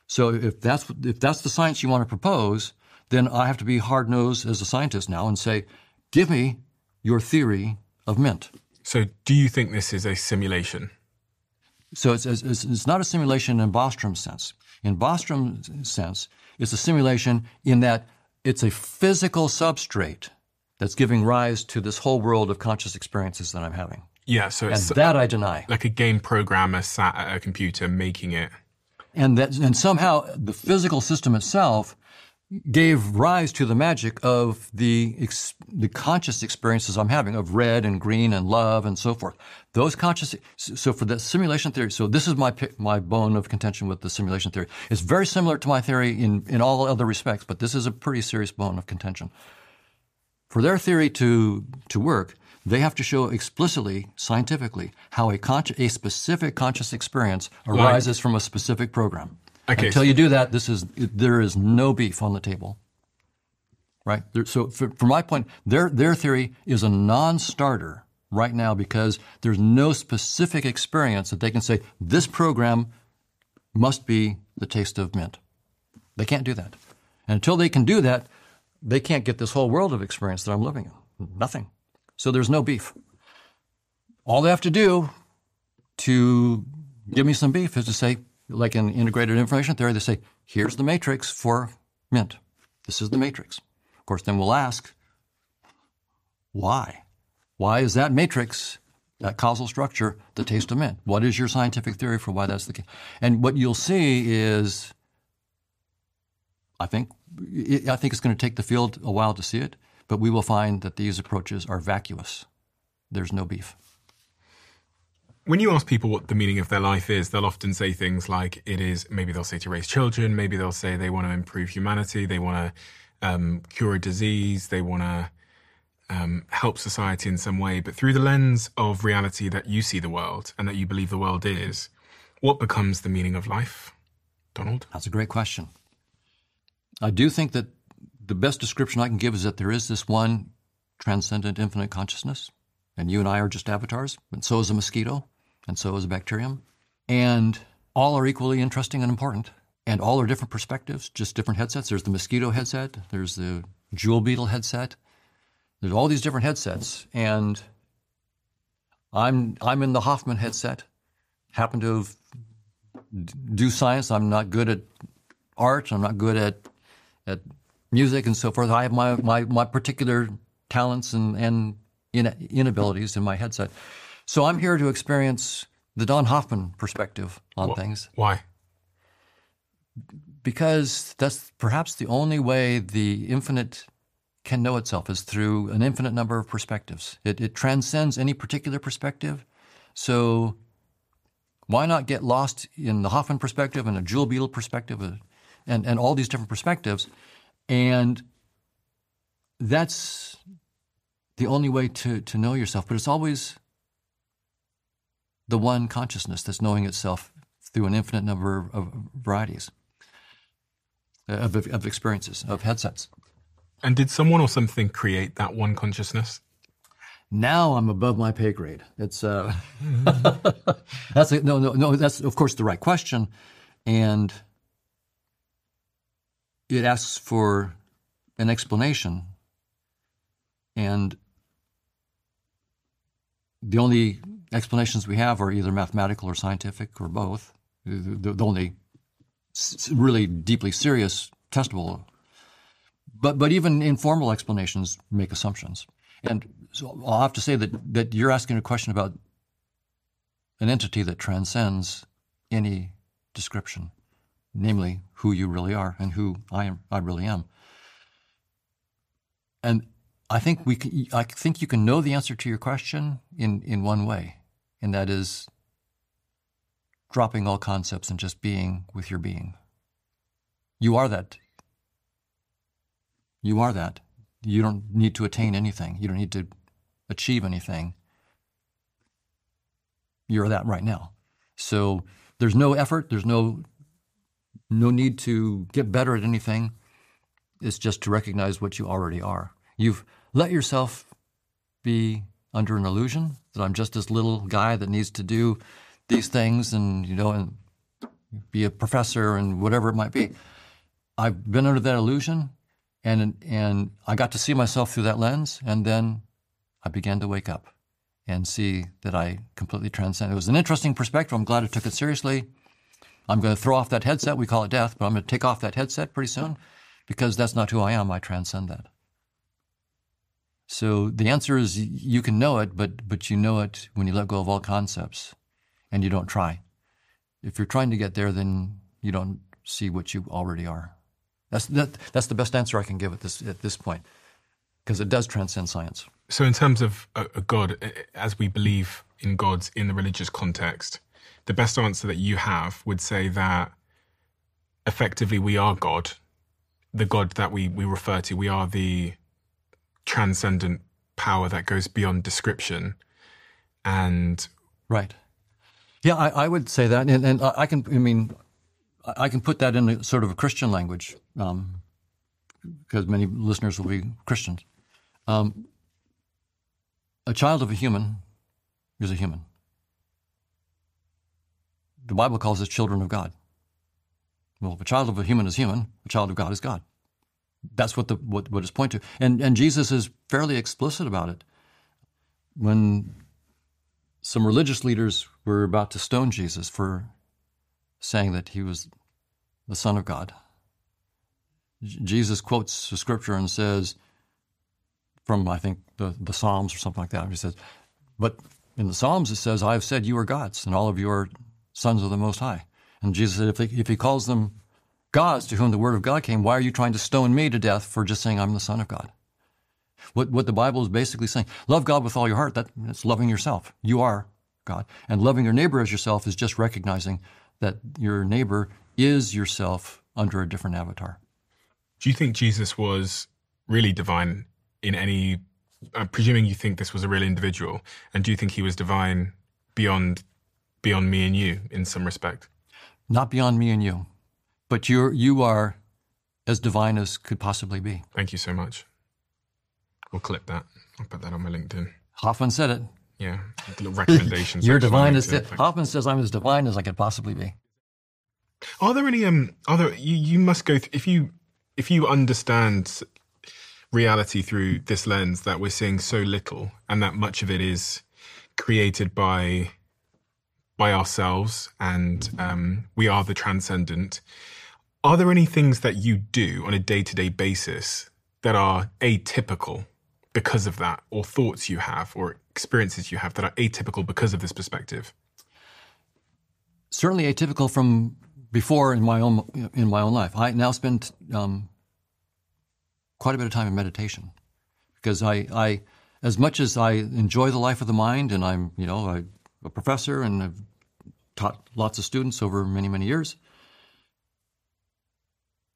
So if that's if that's the science you want to propose, then I have to be hard nosed as a scientist now and say, give me your theory of mint. So, do you think this is a simulation? So it's, it's, it's not a simulation in Bostrom's sense. In Bostrom's sense, it's a simulation in that it's a physical substrate that's giving rise to this whole world of conscious experiences that I'm having. Yeah. So And that I deny. like a game programmer sat at a computer making it. and that and somehow the physical system itself gave rise to the magic of the ex, the conscious experiences I'm having of red and green and love and so forth. Those conscious. So for the simulation theory, so this is my my bone of contention with the simulation theory. It's very similar to my theory in in all other respects, but this is a pretty serious bone of contention. For their theory to to work, they have to show explicitly, scientifically, how a consci- a specific conscious experience arises from a specific program. Okay, Until so- you do that, this is there is no beef on the table. Right. There, so, for, from my point, their their theory is a non-starter right now because there's no specific experience that they can say this program must be the taste of mint. They can't do that. And until they can do that, they can't get this whole world of experience that I'm living in. Nothing. So there's no beef. All they have to do to give me some beef is to say, like in integrated information theory, they say, here's the matrix for mint. This is the matrix. Of course, then we'll ask, why? Why is that matrix, that causal structure, the taste of mint? What is your scientific theory for why that's the case? And what you'll see is, I think, I think it's going to take the field a while to see it, but we will find that these approaches are vacuous. There's no beef. When you ask people what the meaning of their life is, they'll often say things like it is, maybe they'll say to raise children, maybe they'll say they want to improve humanity, they want to um, cure a disease, they want to um, help society in some way. But through the lens of reality that you see the world and that you believe the world is, what becomes the meaning of life? Donald? That's a great question. I do think that the best description I can give is that there is this one transcendent infinite consciousness, and you and I are just avatars, and so is a mosquito, and so is a bacterium. And all are equally interesting and important, and all are different perspectives, just different headsets. There's the mosquito headset, there's the jewel beetle headset, there's all these different headsets, and I'm I'm in the Hoffman headset. Happen to do science. I'm not good at art. I'm not good at at music and so forth. I have my my, my particular talents and and inabilities in my headset. So I'm here to experience the Don Hoffman perspective on things Why? because that's perhaps the only way the infinite can know itself is through an infinite number of perspectives. It, it transcends any particular perspective. So why not get lost in the Hoffman perspective and a Jewel Beetle perspective uh, and, and all these different perspectives And that's the only way to, to know yourself. But it's always the one consciousness that's knowing itself through an infinite number of varieties of, of experiences, of headsets. And did someone or something create that one consciousness? Now I'm above my pay grade. It's uh, that's a, no, no, no. That's of course the right question, and it asks for an explanation. And the only explanations we have are either mathematical or scientific or both. The, the only really deeply serious, testable. But but even informal explanations make assumptions. And so I'll have to say that that you're asking a question about an entity that transcends any description, namely who you really are and who I am. I really am. And I think we can, I think you can know the answer to your question in, in one way, and that is dropping all concepts and just being with your being. You are that. You are that. You don't need to attain anything. You don't need to achieve anything. You're that right now. So there's no effort, there's no no need to get better at anything. It's just to recognize what you already are. You've let yourself be under an illusion that I'm just this little guy that needs to do these things and you know and be a professor and whatever it might be. I've been under that illusion and and I got to see myself through that lens and then I began to wake up and see that I completely transcend. It was an interesting perspective. I'm glad I took it seriously. I'm going to throw off that headset. We call it death, but I'm going to take off that headset pretty soon because that's not who I am. I transcend that. So the answer is you can know it, but but you know it when you let go of all concepts and you don't try. If you're trying to get there, then you don't see what you already are. That's that, that's the best answer I can give at this at this point because it does transcend science. So, in terms of a, God, as we believe in gods in the religious context, the best answer that you have would say that effectively we are God, the God that we, we refer to. We are the transcendent power that goes beyond description. And right, yeah, I, I would say that, and, and, I can. I mean, I can put that in a sort of a Christian language um, because many listeners will be Christians. Um, a child of a human is a human. The Bible calls us children of God. Well, if a child of a human is human, a child of God is God. That's what the what, what it's point to. And and Jesus is fairly explicit about it. When some religious leaders were about to stone Jesus for saying that he was the Son of God, Jesus quotes the scripture and says, from I think the, the Psalms or something like that. He says, but in the Psalms it says, I have said you are gods, and all of you are sons of the Most High. And Jesus said, if, they, if he calls them gods to whom the word of God came, why are you trying to stone me to death for just saying I'm the Son of God? What, what the Bible is basically saying, love God with all your heart, that, that's loving yourself. You are God. And loving your neighbor as yourself is just recognizing that your neighbor is yourself under a different avatar. Do you think Jesus was really divine in any? I'm presuming you think this was a real individual, and do you think he was divine beyond beyond me and you in some respect? Not beyond me and you, but you're you are as divine as could possibly be. Thank you so much. We'll clip that. I'll put that on my LinkedIn. Hoffman said it. Yeah, recommendations. You're divine as Hoffman says I'm as divine as I could possibly be. Are there any um? Are there you? You must go th- if you if you understand reality through this lens that we're seeing so little and that much of it is created by by ourselves and um, we are the transcendent are there any things that you do on a day-to-day basis that are atypical because of that or thoughts you have or experiences you have that are atypical because of this perspective? Certainly atypical from before in my own in my own life. I now spend um, quite a bit of time in meditation because I, I as much as I enjoy the life of the mind, and I'm, you know, I, a professor and I've taught lots of students over many, many years,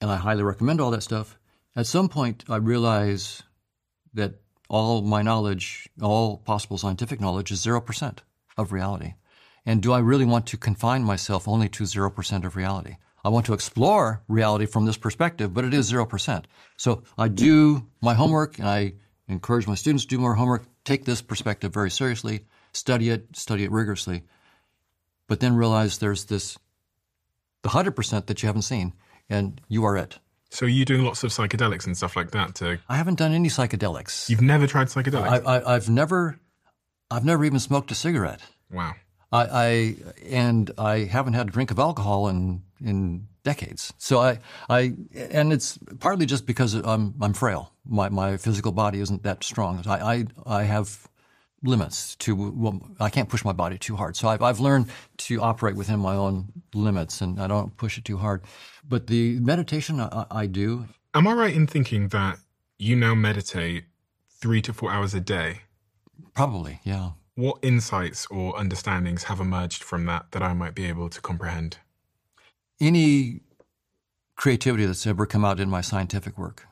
and I highly recommend all that stuff. At some point, I realize that all my knowledge, all possible scientific knowledge, is 0% of reality. And do I really want to confine myself only to 0% of reality? I want to explore reality from this perspective, but it is 0%. So I do my homework and I encourage my students to do more homework, take this perspective very seriously, study it, study it rigorously, but then realize there's this, the 100% that you haven't seen, and you are it. So are you doing lots of psychedelics and stuff like that to I haven't done any psychedelics. You've never tried psychedelics? I, I, I've never, I've never even smoked a cigarette. wow. I, I and I haven't had a drink of alcohol in in decades. So I I and it's partly just because I'm I'm frail. My my physical body isn't that strong. I I, I have limits to well, I can't push my body too hard. So I've I've learned to operate within my own limits and I don't push it too hard. But the meditation I, I do. Am I right in thinking that you now meditate three to four hours a day? Probably, yeah. What insights or understandings have emerged from that that I might be able to comprehend? Any creativity that's ever come out in my scientific work,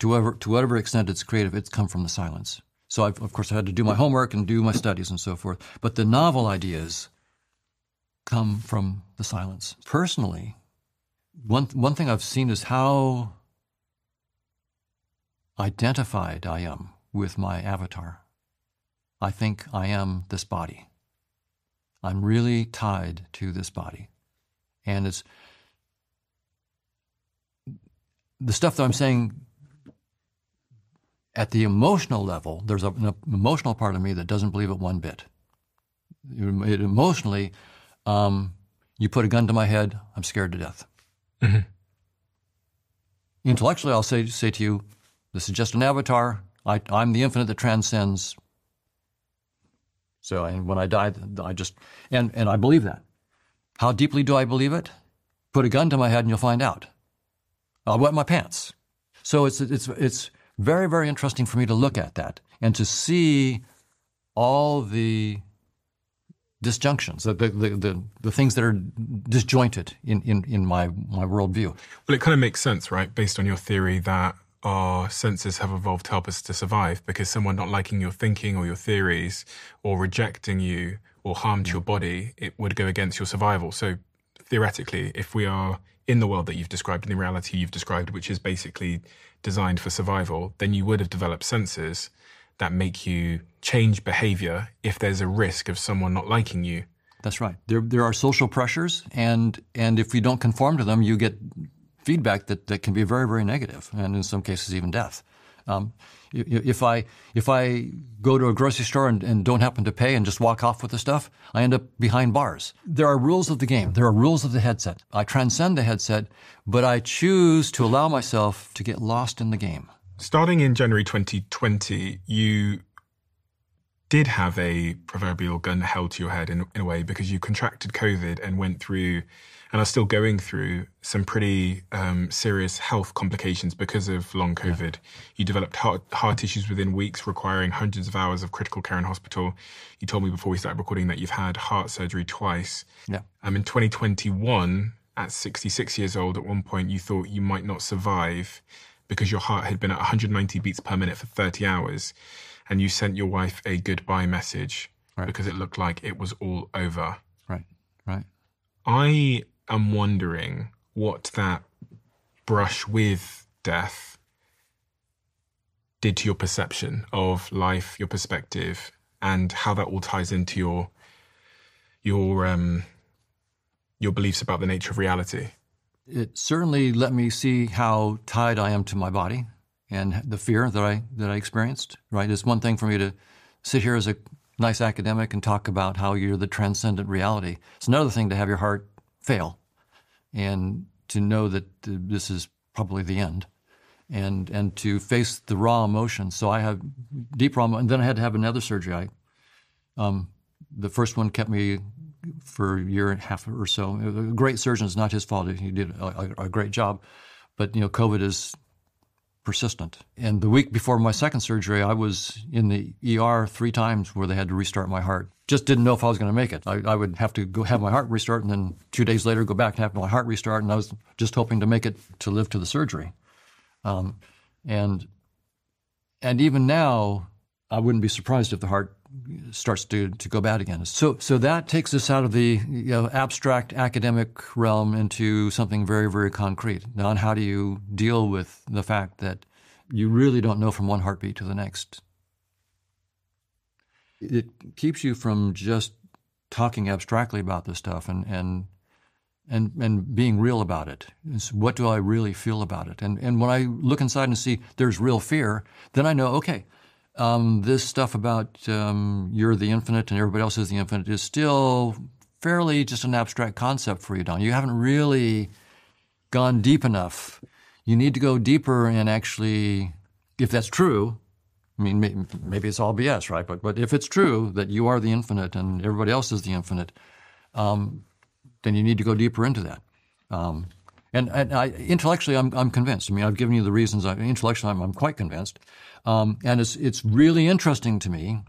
to whatever, to whatever extent it's creative, it's come from the silence. So I've, of course, I had to do my homework and do my studies and so forth. But the novel ideas come from the silence. Personally, one one thing I've seen is how identified I am with my avatar. I think I am this body. I'm really tied to this body. And it's the stuff that I'm saying at the emotional level, there's an emotional part of me that doesn't believe it one bit. It, emotionally, um, you put a gun to my head, I'm scared to death. Mm-hmm. Intellectually, I'll say, say to you, this is just an avatar. I, I'm the infinite that transcends. So, and when I die, I just, and, and I believe that. How deeply do I believe it? Put a gun to my head and you'll find out. I'll wet my pants. So it's, it's, it's very, very interesting for me to look at that and to see all the disjunctions, the, the, the, the things that are disjointed in, in, in my, my worldview. Well, it kind of makes sense, right? Based on your theory that our senses have evolved to help us to survive because someone not liking your thinking or your theories or rejecting you or harm to your mm. body, it would go against your survival. So theoretically, if we are in the world that you've described, in the reality you've described, which is basically designed for survival, then you would have developed senses that make you change behavior if there's a risk of someone not liking you. That's right. There, there are social pressures, and, and if you don't conform to them, you get feedback that, that can be very, very negative, and in some cases, even death. Um, if I if I go to a grocery store and, and, don't happen to pay and just walk off with the stuff, I end up behind bars. There are rules of the game. There are rules of the headset. I transcend the headset, but I choose to allow myself to get lost in the game. Starting in January 2020, you did have a proverbial gun held to your head in, in a way because you contracted COVID and went through and are still going through some pretty um, serious health complications because of long COVID. Yeah. You developed heart, heart issues within weeks, requiring hundreds of hours of critical care in hospital. You told me before we started recording that you've had heart surgery twice. Yeah. Um, in 2021, at 66 years old, at one point you thought you might not survive because your heart had been at 190 beats per minute for 30 hours, and you sent your wife a goodbye message right. because it looked like it was all over. Right. Right. I am wondering what that brush with death did to your perception of life, your perspective, and how that all ties into your your um, your beliefs about the nature of reality. It certainly let me see how tied I am to my body and the fear that I that I experienced. Right, it's one thing for me to sit here as a nice academic and talk about how you're the transcendent reality. It's another thing to have your heart fail and to know that this is probably the end and and to face the raw emotions. So I have deep raw, and then I had to have another surgery. I, um, the first one kept me for a year and a half or so. A great surgeon. It's not his fault. He did a, a great job, but you know, COVID is persistent. And the week before my second surgery, I was in the ER three times where they had to restart my heart. Just didn't know if I was going to make it. I, I, would have to go have my heart restart and then two days later go back and have my heart restart. And I was just hoping to make it to live to the surgery. Um, and and even now, I wouldn't be surprised if the heart starts to, to go bad again. So so that takes us out of the you know, abstract academic realm into something very very concrete. Now, how do you deal with the fact that you really don't know from one heartbeat to the next? It keeps you from just talking abstractly about this stuff and and and and being real about it. It's what do I really feel about it? And and when I look inside and see there's real fear, then I know okay, um, this stuff about um, you're the infinite and everybody else is the infinite is still fairly just an abstract concept for you, Don. You haven't really gone deep enough. You need to go deeper and actually, if that's true, I mean, maybe it's all BS, right? But but if it's true that you are the infinite and everybody else is the infinite, um, then you need to go deeper into that. Um, and, and I, intellectually, I'm, I'm convinced. I mean, I've given you the reasons. I, intellectually, I'm, I'm quite convinced. Um, and it's, it's really interesting to me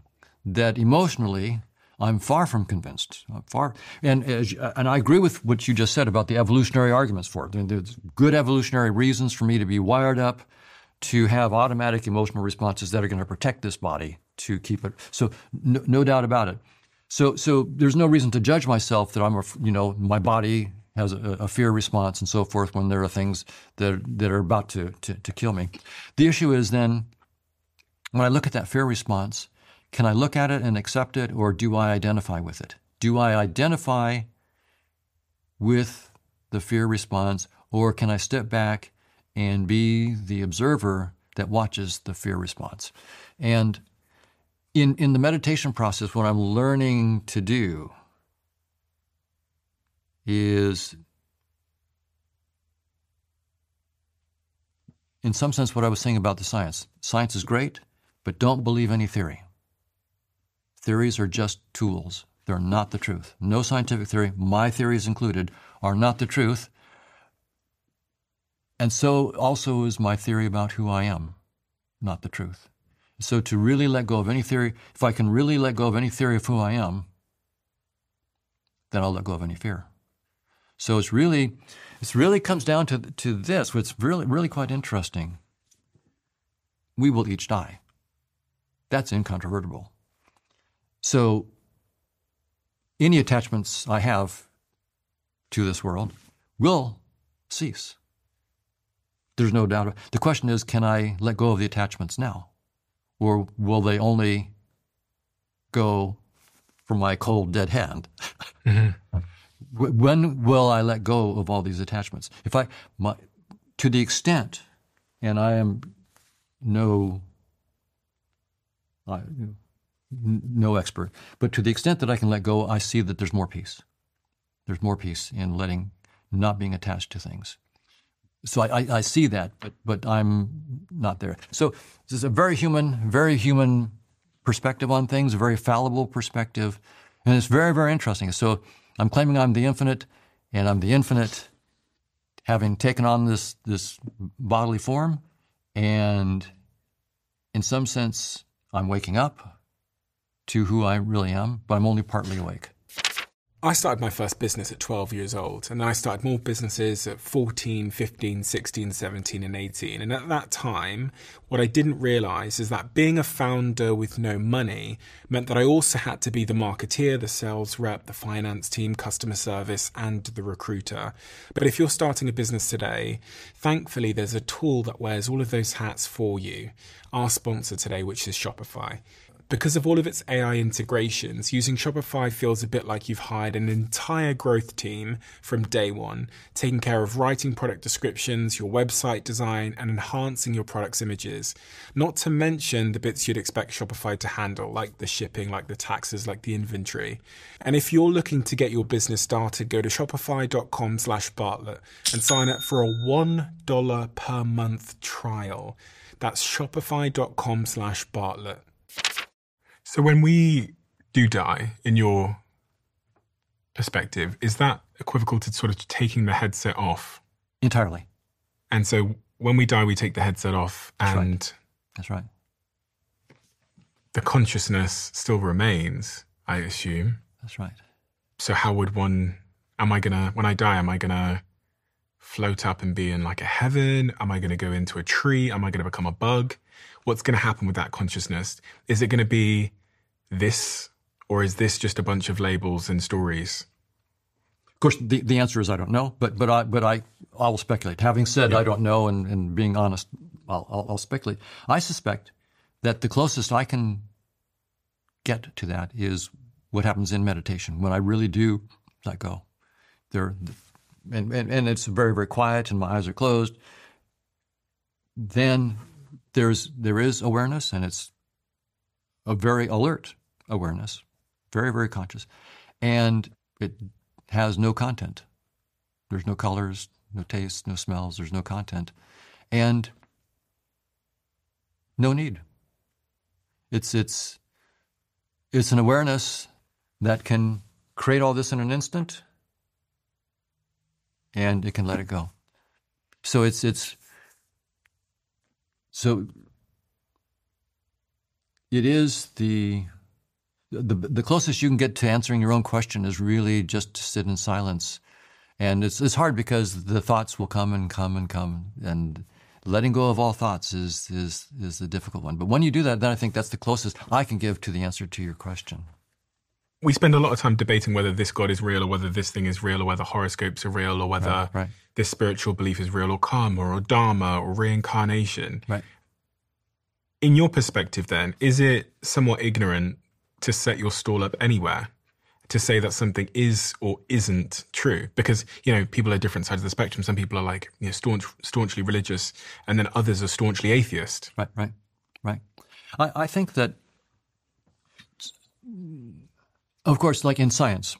that emotionally, I'm far from convinced. I'm far, and and I agree with what you just said about the evolutionary arguments for it. There's good evolutionary reasons for me to be wired up to have automatic emotional responses that are going to protect this body to keep it. So no, no doubt about it. So so there's no reason to judge myself that I'm a, you know my body has a, a, fear response and so forth when there are things that that are about to, to to kill me. The issue is then when I look at that fear response, can I look at it and accept it, or do I identify with it? Do I identify with the fear response, or can I step back and be the observer that watches the fear response? And in, in the meditation process, what I'm learning to do is, in some sense, what I was saying about the science. Science is great, but don't believe any theory. Theories are just tools. They're not the truth. No scientific theory, my theories included, are not the truth. And so also is my theory about who I am, not the truth. So to really let go of any theory, if I can really let go of any theory of who I am, then I'll let go of any fear. So it's really, it really comes down to, to this, which is really, really quite interesting. We will each die. That's incontrovertible. So any attachments I have to this world will cease. There's no doubt. The question is, can I let go of the attachments now? Or will they only go from my cold, dead hand? Mm-hmm. when will I let go of all these attachments? If I, my, to the extent, and I am no I, no expert, but to the extent that I can let go, I see that there's more peace. There's more peace in letting, not being attached to things. So I, I, I see that, but but I'm not there. So this is a very human, very human perspective on things, a very fallible perspective, and it's very very interesting. So I'm claiming I'm the infinite, and I'm the infinite, having taken on this this bodily form, and in some sense I'm waking up to who I really am, but I'm only partly awake. I started my first business at 12 years old, and then I started more businesses at 14, 15, 16, 17, and 18. And at that time, what I didn't realize is that being a founder with no money meant that I also had to be the marketeer, the sales rep, the finance team, customer service, and the recruiter. But if you're starting a business today, thankfully there's a tool that wears all of those hats for you. Our sponsor today, which is Shopify. Because of all of its AI integrations, using Shopify feels a bit like you've hired an entire growth team from day one, taking care of writing product descriptions, your website design, and enhancing your product's images. Not to mention the bits you'd expect Shopify to handle, like the shipping, like the taxes, like the inventory. And if you're looking to get your business started, go to shopify.com slash Bartlett and sign up for a $1 per month trial. That's shopify.com slash Bartlett. So when we do die, in your perspective, is that equivocal to sort of taking the headset off? Entirely. And so when we die, we take the headset off That's and right. That's right. The consciousness still remains, I assume. That's right. So how would one am I gonna when I die, am I gonna float up and be in like a heaven? Am I going to go into a tree? Am I going to become a bug? What's going to happen with that consciousness? Is it going to be this, or is this just a bunch of labels and stories? Of course, the, the answer is I don't know, but but I but I I will speculate. Having said I don't know, and, and being honest, I'll, I'll, I'll speculate. I suspect that the closest I can get to that is what happens in meditation when I really do let go. There, and, and, and it's very very quiet, and my eyes are closed. Then there's there is awareness, and it's a very alert awareness, very very conscious, and it has no content. There's no colors, no tastes, no smells. There's no content, and no need. It's it's it's an awareness that can create all this in an instant, and it can let it go. So it's it's so it is the the the closest you can get to answering your own question is really just to sit in silence, and it's it's hard because the thoughts will come and come and come, and letting go of all thoughts is is is the difficult one. But when you do that, then I think that's the closest I can give to the answer to your question. We spend a lot of time debating whether this God is real or whether this thing is real or whether horoscopes are real or whether Right, right. this spiritual belief is real or karma or dharma or reincarnation. Right. In your perspective, then, is it somewhat ignorant to set your stall up anywhere to say that something is or isn't true? Because you know people are different sides of the spectrum. Some people are like you know staunch, staunchly religious, and then others are staunchly atheist. Right, right, right. I, I think that, of course, like in science,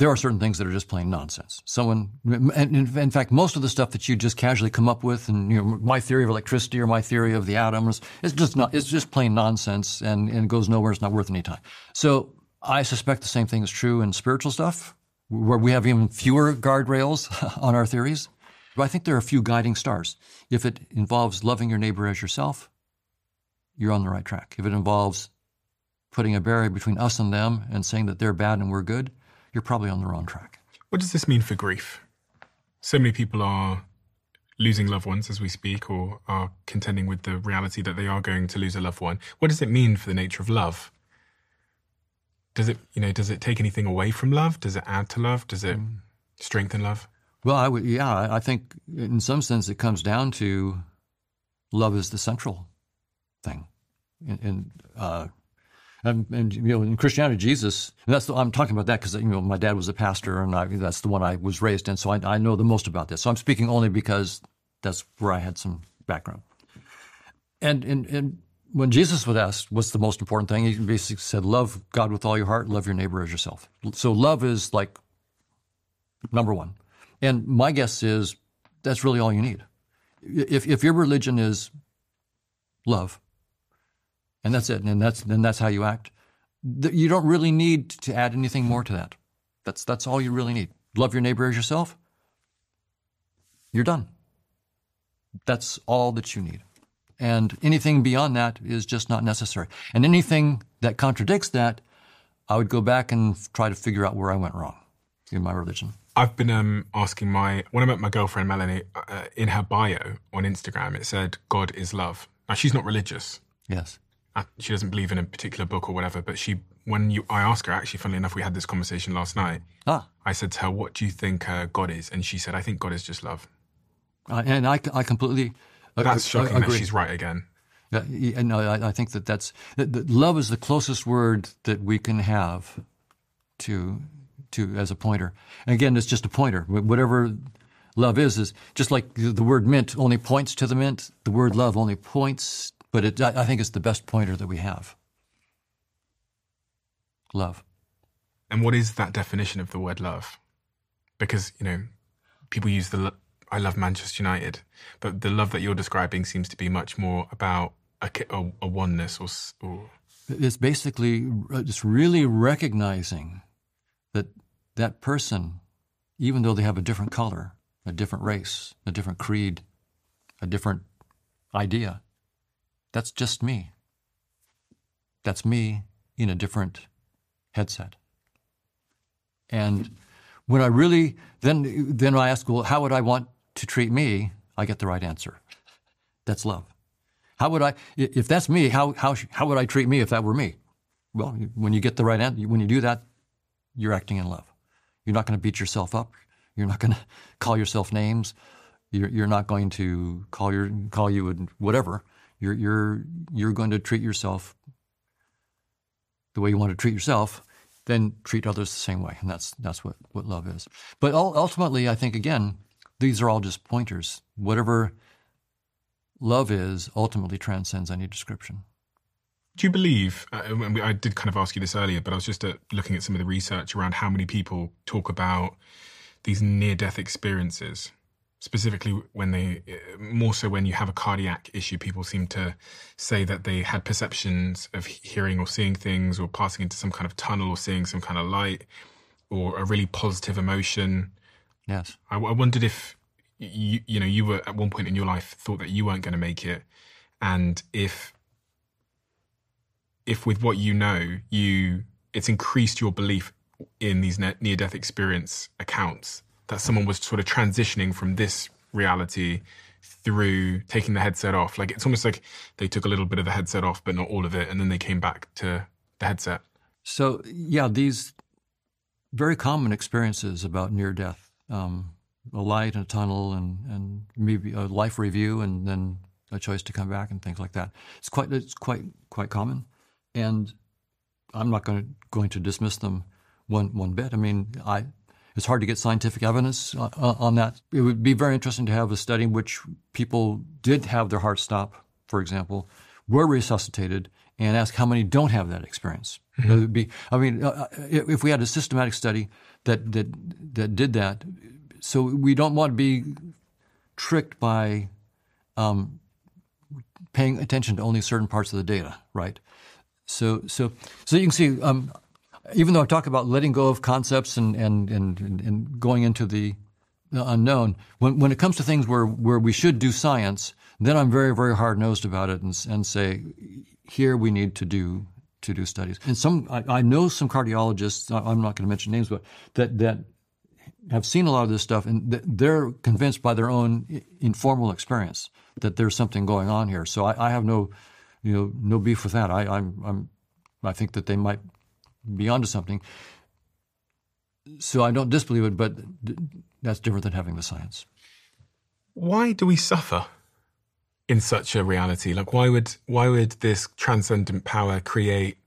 there are certain things that are just plain nonsense. Someone, and in, fact, most of the stuff that you just casually come up with, and you know, my theory of electricity or my theory of the atoms, it's just not. It's just plain nonsense, and, and goes nowhere. It's not worth any time. So I suspect the same thing is true in spiritual stuff, where we have even fewer guardrails on our theories. But I think there are a few guiding stars. If it involves loving your neighbor as yourself, you're on the right track. If it involves putting a barrier between us and them and saying that they're bad and we're good, you're probably on the wrong track. What does this mean for grief? So many people are losing loved ones as we speak or are contending with the reality that they are going to lose a loved one. What does it mean for the nature of love? Does it, you know, does it take anything away from love? Does it add to love? Does it strengthen love? Well, I would, yeah, I I think in some sense it comes down to love is the central thing. And, and, uh, and, and you know, in Christianity, Jesus, that's the, I'm talking about that because you know my dad was a pastor, and I, that's the one I was raised in, so I, I know the most about this. So I'm speaking only because that's where I had some background. And and and when Jesus was asked, "What's the most important thing?" He basically said, "Love God with all your heart, love your neighbor as yourself." So love is like number one. And my guess is that's really all you need. If if your religion is love, and that's it, and that's then that's how you act, you don't really need to add anything more to that. That's that's all you really need. Love your neighbor as yourself. You're done. That's all that you need. And anything beyond that is just not necessary. And anything that contradicts that, I would go back and try to figure out where I went wrong in my religion. I've been um, asking my when I met my girlfriend Melanie uh, in her bio on Instagram, it said God is love. Now she's not religious. Yes. Uh, She doesn't believe in a particular book or whatever. But she, when you, I asked her actually, funnily enough, we had this conversation last night. Ah, I said to her, "What do you think uh, God is?" And she said, "I think God is just love." uh, and I, I completely uh, That's uh, shocking that she's right again. Yeah, and no, I, I think that that's that, that love is the closest word that we can have to to as a pointer. And again, it's just a pointer. Whatever love is is just like the the word mint only points to the mint. The word love only points, but it, I think it's the best pointer that we have. Love. And what is that definition of the word love? Because you know, people use the lo- "I love Manchester United," but the love that you're describing seems to be much more about a, a, a oneness or, or It's basically just really recognizing that that person, even though they have a different color, a different race, a different creed, a different idea, that's just me. That's me in a different headset. And when I really then then I ask, well, how would I want to treat me? I get the right answer. That's love. How would I, if that's me, how how how would I treat me if that were me? Well, when you get the right answer, when you do that, you're acting in love. You're not going to beat yourself up. You're not going to call yourself names. You're, you're not going to call your call you whatever. You're you're you're going to treat yourself the way you want to treat yourself. Then treat others the same way, and that's that's what what love is. But ultimately, I think again, these are all just pointers. Whatever love is, ultimately transcends any description. Do you believe? Uh, I did kind of ask you this earlier, but I was just uh, looking at some of the research around how many people talk about these near-death experiences specifically when they eh, more so when you have a cardiac issue people seem to say that they had perceptions of hearing or seeing things or passing into some kind of tunnel or seeing some kind of light or a really positive emotion. Yes. I, I wondered if you you know you were at one point in your life thought that you weren't going to make it and if if with what you know you it's increased your belief in these near death experience accounts that someone was sort of transitioning from this reality through taking the headset off. Like it's almost like they took a little bit of the headset off, but not all of it, and then they came back to the headset. So yeah, these very common experiences about near death, um, a light in a tunnel, and and maybe a life review, and then a choice to come back, and things like that. It's quite it's quite quite common, and I'm not going to, going to dismiss them one one bit. I mean, I it's hard to get scientific evidence uh, uh, on that. It would be very interesting to have a study in which people did have their heart stop, for example, were resuscitated, and ask how many don't have that experience. Mm-hmm. Be, I mean, uh, if we had a systematic study that, that, that did that, so we don't want to be tricked by um, paying attention to only certain parts of the data, right? So, so, so you can see, um, even though I talk about letting go of concepts and, and, and, and going into the unknown, when, when it comes to things where, where we should do science, then I'm very, very hard nosed about it and, and say, here we need to do to do studies. And some, I, I know some cardiologists. I'm not going to mention names, but that that have seen a lot of this stuff, and they're convinced by their own informal experience that there's something going on here. So I, I have no, you know, no beef with that. I, I'm, I'm, I think that they might be onto something. So I don't disbelieve it, but that's different than having the science. Why do we suffer in such a reality? Like, why would why would this transcendent power create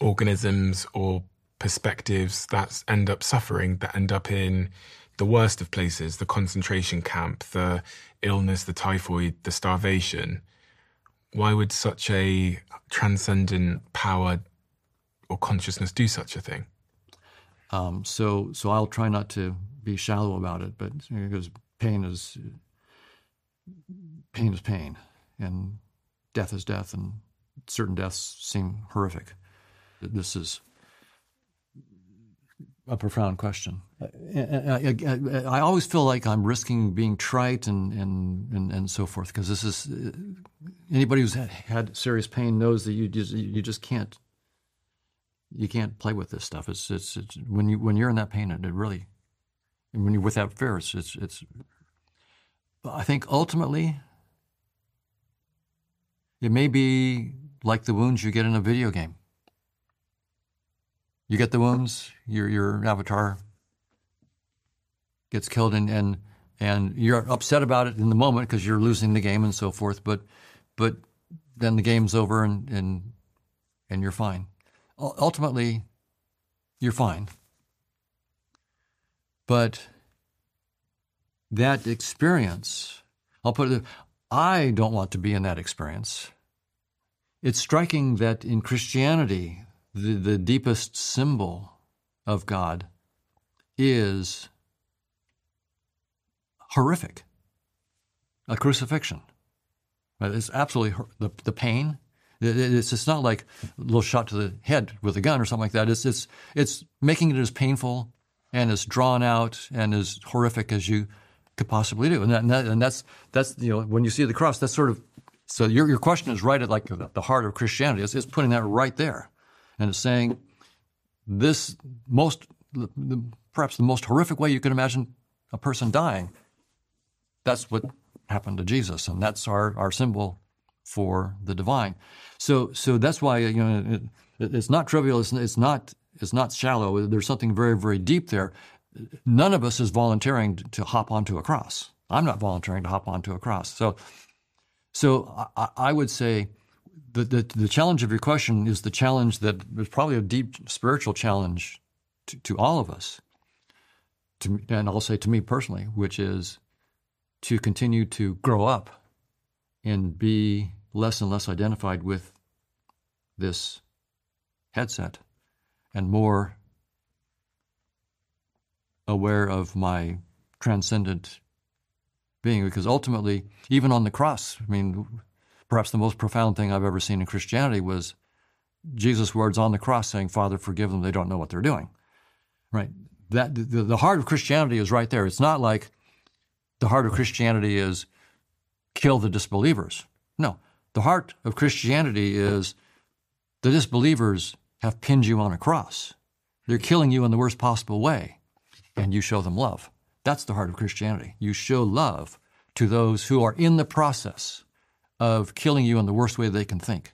organisms or perspectives that end up suffering, that end up in the worst of places, the concentration camp, the illness, the typhoid, the starvation? Why would such a transcendent power or consciousness do such a thing? Um, so, so I'll try not to be shallow about it, but because pain is pain is pain, and death is death, and certain deaths seem horrific. This is a profound question. I, I, I, always feel like I'm risking being trite and and and, and so forth because this is anybody who's had, had, serious pain knows that you just you just can't you can't play with this stuff. It's, it's, it's when you when you're in that pain, it, it really, and when you're with that fear, it's it's. it's I think ultimately, it may be like the wounds you get in a video game. You get the wounds, your your avatar gets killed, and and and you're upset about it in the moment because you're losing the game and so forth. But but then the game's over, and and and you're fine ultimately, you're fine. But that experience, I'll put it, I don't want to be in that experience. It's striking that in Christianity, the, the deepest symbol of God is horrific a crucifixion. It's absolutely the, the pain, it's it's not like a little shot to the head with a gun or something like that. It's it's it's making it as painful and as drawn out and as horrific as you could possibly do. And, that, and, that, and that's that's you know when you see the cross, that's sort of so your your question is right at like the heart of Christianity. It's, it's putting that right there, and it's saying this most the perhaps the most horrific way you can imagine a person dying. That's what happened to Jesus, and that's our, our symbol for the divine. So, so that's why you know it, it's not trivial. It's, it's not it's not shallow. There's something very very deep there. None of us is volunteering to hop onto a cross. I'm not volunteering to hop onto a cross. So, so I, I would say the, the, the challenge of your question is the challenge that is probably a deep spiritual challenge to, to all of us. To, and I'll say to me personally, which is to continue to grow up and be less and less identified with this headset and more aware of my transcendent being. Because ultimately, even on the cross, I mean, perhaps the most profound thing I've ever seen in Christianity was Jesus' words on the cross saying, Father, forgive them, they don't know what they're doing. Right? That the, the heart of Christianity is right there. It's not like the heart of Christianity is kill the disbelievers. No. The heart of Christianity is the disbelievers have pinned you on a cross. They're killing you in the worst possible way, and you show them love. That's the heart of Christianity. You show love to those who are in the process of killing you in the worst way they can think.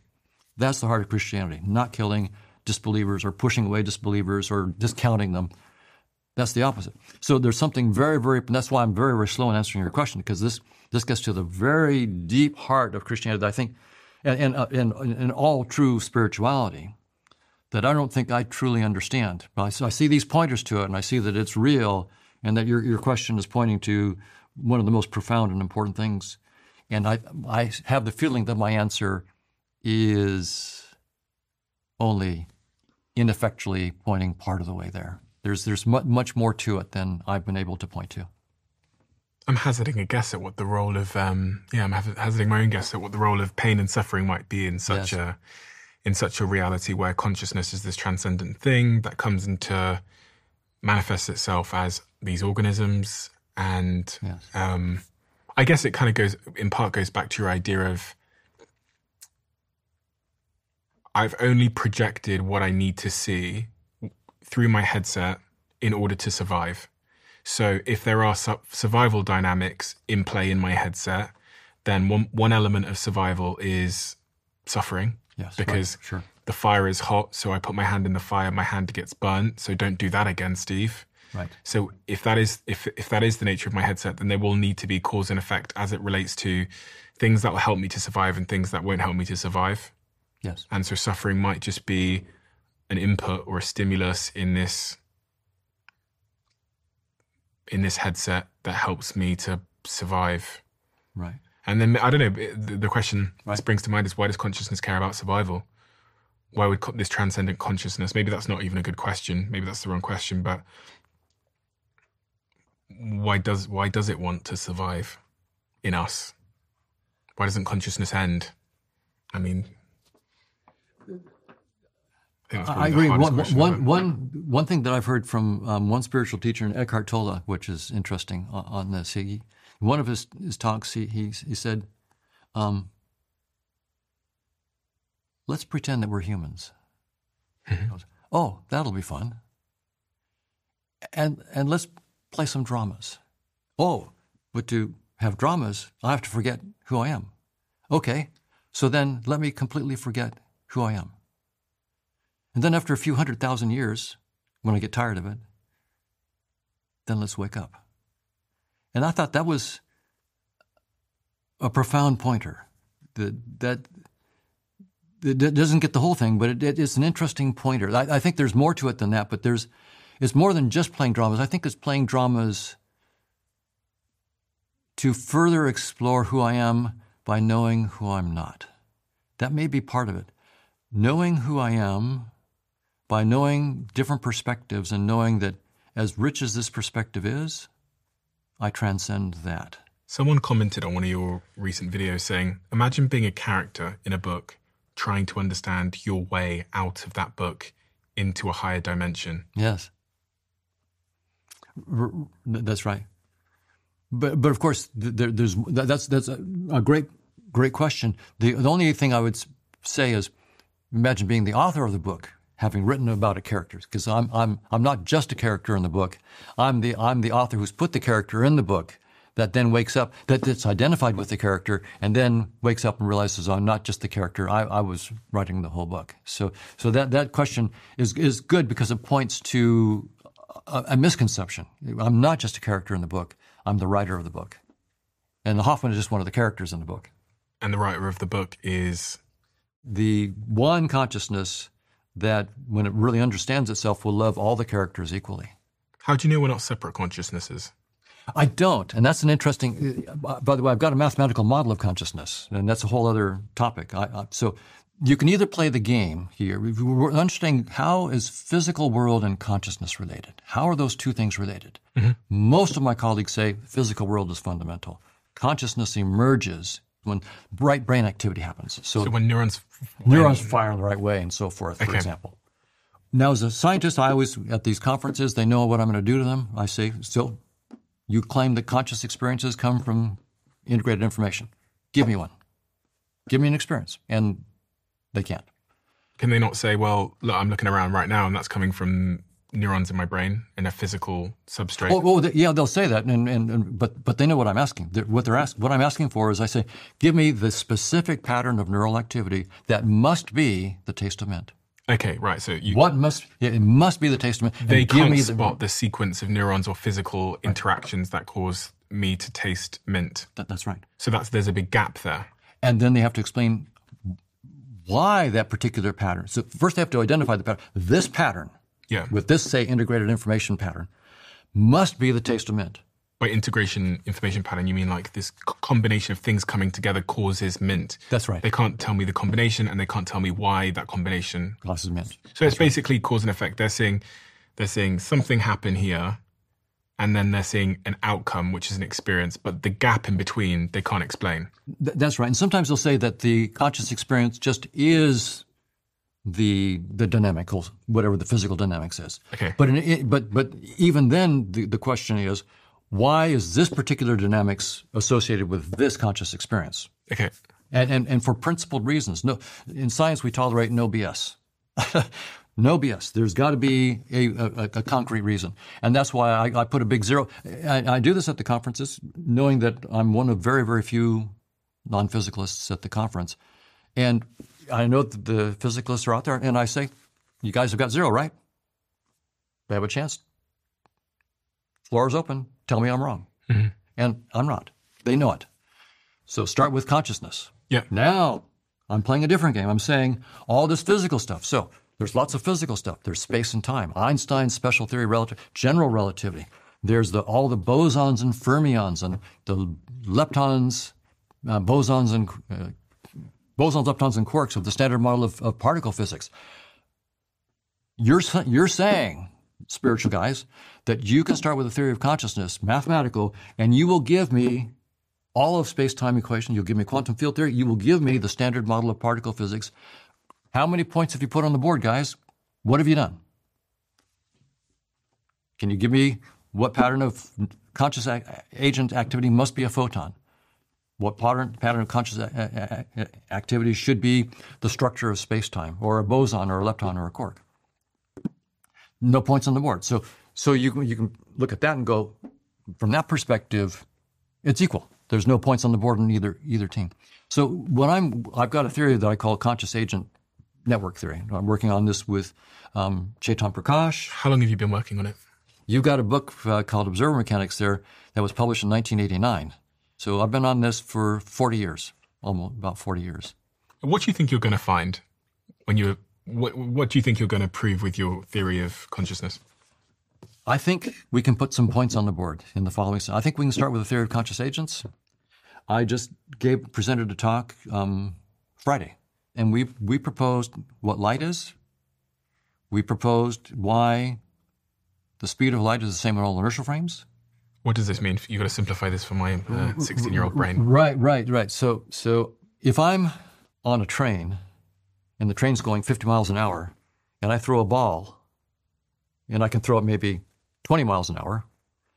That's the heart of Christianity, not killing disbelievers or pushing away disbelievers or discounting them. That's the opposite. So there's something very, very, that's why I'm very, very slow in answering your question because this, this gets to the very deep heart of Christianity I think, and, and, uh, and, and all true spirituality, that I don't think I truly understand. But I, I see these pointers to it and I see that it's real and that your, your question is pointing to one of the most profound and important things and I, I have the feeling that my answer is only ineffectually pointing part of the way there. There's, there's much more to it than I've been able to point to. I'm hazarding a guess at what the role of um, yeah, I'm hazarding my own guess at what the role of pain and suffering might be in such yes. a in such a reality where consciousness is this transcendent thing that comes into manifests itself as these organisms and yes. um, I guess it kind of goes, in part, goes back to your idea of I've only projected what I need to see through my headset in order to survive. So if there are su- survival dynamics in play in my headset, then one, one element of survival is suffering. Yes, because right, sure. the fire is hot, so I put my hand in the fire, my hand gets burnt. So don't do that again, Steve. Right. So if that is if if that is the nature of my headset, then there will need to be cause and effect as it relates to things that will help me to survive and things that won't help me to survive. Yes. And so suffering might just be an input or a stimulus in this in this headset that helps me to survive. Right. And then I don't know. The, question right. springs to mind is why does consciousness care about survival? Why would this transcendent consciousness? Maybe that's not even a good question. Maybe that's the wrong question. But why does why does it want to survive in us? Why doesn't consciousness end? I mean, I, agree. One, one, one, one thing that I've heard from um, one spiritual teacher, in Eckhart Tolle, which is interesting on, on this. He, one of his, his talks, he, he, he said, um, let's pretend that we're humans. Mm-hmm. Goes, oh, that'll be fun. And, and let's play some dramas. Oh, but to have dramas, I have to forget who I am. Okay, so then let me completely forget who I am. And then after a few hundred thousand years, when I get tired of it, then let's wake up. And I thought that was a profound pointer. That, that, that doesn't get the whole thing, but it, it's an interesting pointer. I, I think there's more to it than that, but there's it's more than just playing dramas. I think it's playing dramas to further explore who I am by knowing who I'm not. That may be part of it. Knowing who I am by knowing different perspectives and knowing that as rich as this perspective is, I transcend that. Someone commented on one of your recent videos saying, Imagine being a character in a book trying to understand your way out of that book into a higher dimension. Yes. That's right. But but of course, there, there's that's that's a great great question. The, the only thing I would say is, imagine being the author of the book, having written about a character, because I'm, I'm, I'm not just a character in the book. I'm the, I'm the author who's put the character in the book that then wakes up, that, that's identified with the character, and then wakes up and realizes I'm not just the character. I, I was writing the whole book. So, so that, that question is, is good because it points to a, a misconception. I'm not just a character in the book. I'm the writer of the book. And the Hoffman is just one of the characters in the book. And the writer of the book is The one consciousness that, when it really understands itself, will love all the characters equally. how do you know we're not separate consciousnesses? I don't, and that's an interesting. uh, By the way, I've got a mathematical model of consciousness, and that's a whole other topic. I, I, so you can either play the game here. We're understanding how is physical world and consciousness related. How are those two things related? Most of my colleagues say physical world is fundamental. Consciousness emerges when right brain activity happens. So, So when neurons neurons fire in the right way and so forth, for Okay. example. Now, as a scientist, I always, at these conferences, they know what I'm going to do to them. I say, so you claim that conscious experiences come from integrated information. Give me one. Give me an experience. And they can't. Can they not say, well, look, I'm looking around right now and that's coming from neurons in my brain in a physical substrate? Oh, oh, yeah, they'll say that, and, and, and but but they know what I'm asking. What they're ask, what I'm asking for is, I say, give me the specific pattern of neural activity that must be the taste of mint. okay, right. So you, What must yeah, it must be the taste of mint. they give can't me the, spot the sequence of neurons or physical interactions that cause me to taste mint. That, that's right. So that's there's a big gap there. and then they have to explain why that particular pattern. So first they have to identify the pattern. This pattern, Yeah. with this say integrated information pattern, must be the taste of mint. By integration information pattern, you mean like this c- combination of things coming together causes mint. That's right. They can't tell me the combination and they can't tell me why that combination. causes mint. So it's basically cause and effect. They're saying they're saying something happened here and then they're seeing an outcome, which is an experience, but the gap in between they can't explain. Th- that's right. And sometimes they'll say that the conscious experience just is the the dynamic, or whatever the physical dynamics is. Okay. But it, but but even then, the, the question is, why is this particular dynamics associated with this conscious experience? Okay. and, and, and for principled reasons. No, in science, we tolerate no BS. no BS. There's got to be a, a, a concrete reason. And that's why I, I put a big zero. I, I do this at the conferences, knowing that I'm one of very, very few non physicalists at the conference. And I know that the physicalists are out there, and I say, You guys have got zero, right? They have a chance. Floor is open. Tell me I'm wrong. And I'm not. They know it. So start with consciousness. Yeah. Now I'm playing a different game. I'm saying all this physical stuff. So there's lots of physical stuff. There's space and time. Einstein's special theory, relative, general relativity. There's the all the bosons and fermions and the leptons, uh, bosons and uh, bosons, leptons, and quarks of the standard model of, of particle physics. You're you're saying, spiritual guys, that you can start with a theory of consciousness, mathematical, and you will give me all of space-time equations. You'll give me quantum field theory. You will give me the standard model of particle physics. How many points have you put on the board, guys? What have you done? Can you give me what pattern of conscious agent activity must be a photon? What pattern, pattern of conscious a- a- a- activity should be the structure of space-time, or a boson, or a lepton, or a quark? No points on the board. So, so you can, you can look at that and go, from that perspective, it's equal. There's no points on the board in either either team. So when I'm, I've got a theory that I call conscious agent network theory. I'm working on this with um, Chetan Prakash. How long have you been working on it? You've got a book uh, called Observer Mechanics there that was published in 1989. So I've been on this for 40 years, almost about 40 years. What do you think you're going to find when you? What, what do you think you're going to prove with your theory of consciousness? I think we can put some points on the board in the following. I think we can start with the theory of conscious agents. I just gave presented a talk um, Friday, and we we proposed what light is. We proposed why the speed of light is the same in all inertial frames. What does this mean? You got to simplify this for my uh, 16 year old brain. Right, right, right. So so if I'm on a train, and the train's going 50 miles an hour, and I throw a ball, and I can throw it maybe 20 miles an hour,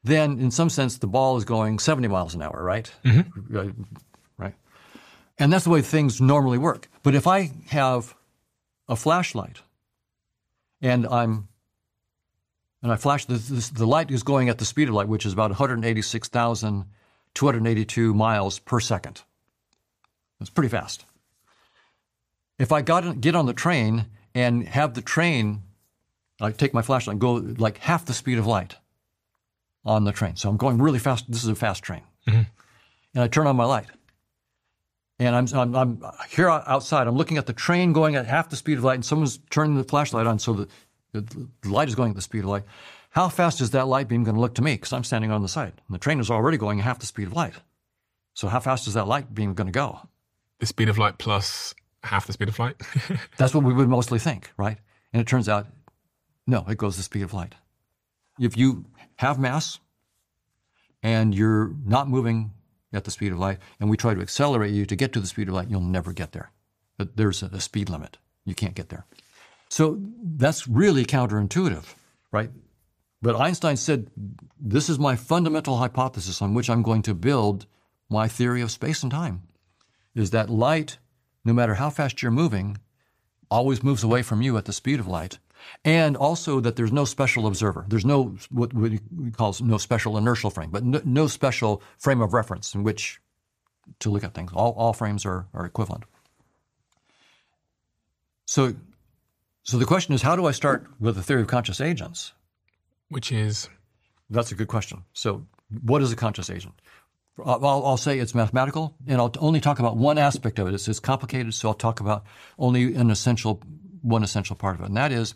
then in some sense the ball is going 70 miles an hour, right? Mm-hmm. Right. Right. And that's the way things normally work. But if I have a flashlight and I'm and I flash the, the, the light is going at the speed of light, which is about 186,282 miles per second. It's pretty fast. If I got get on the train and have the train, I take my flashlight and go like half the speed of light on the train. So I'm going really fast. This is a fast train, mm-hmm. and I turn on my light and I'm, I'm, I'm, here outside. I'm looking at the train going at half the speed of light, and someone's turning the flashlight on, so the, the, light is going at the speed of light. How fast is that light beam going to look to me? Because I'm standing on the side, and the train is already going half the speed of light. So how fast is that light beam going to go? The speed of light plus half the speed of light. That's what we would mostly think, right? And it turns out, no, it goes the speed of light. If you have mass and you're not moving at the speed of light, and we try to accelerate you to get to the speed of light, you'll never get there. But there's a, a speed limit. You can't get there. So that's really counterintuitive, right? But Einstein said, This is my fundamental hypothesis on which I'm going to build my theory of space and time is that light, no matter how fast you're moving, always moves away from you at the speed of light. And also that there's no special observer. There's no, what we call no special inertial frame, but no, no special frame of reference in which to look at things. All, all frames are, are equivalent. So, so the question is, how do I start with the theory of conscious agents? Which is? That's a good question. So, what is a conscious agent? I'll, I'll, say it's mathematical, and I'll only talk about one aspect of it. It's, it's complicated, so I'll talk about only an essential, one essential part of it, and that is,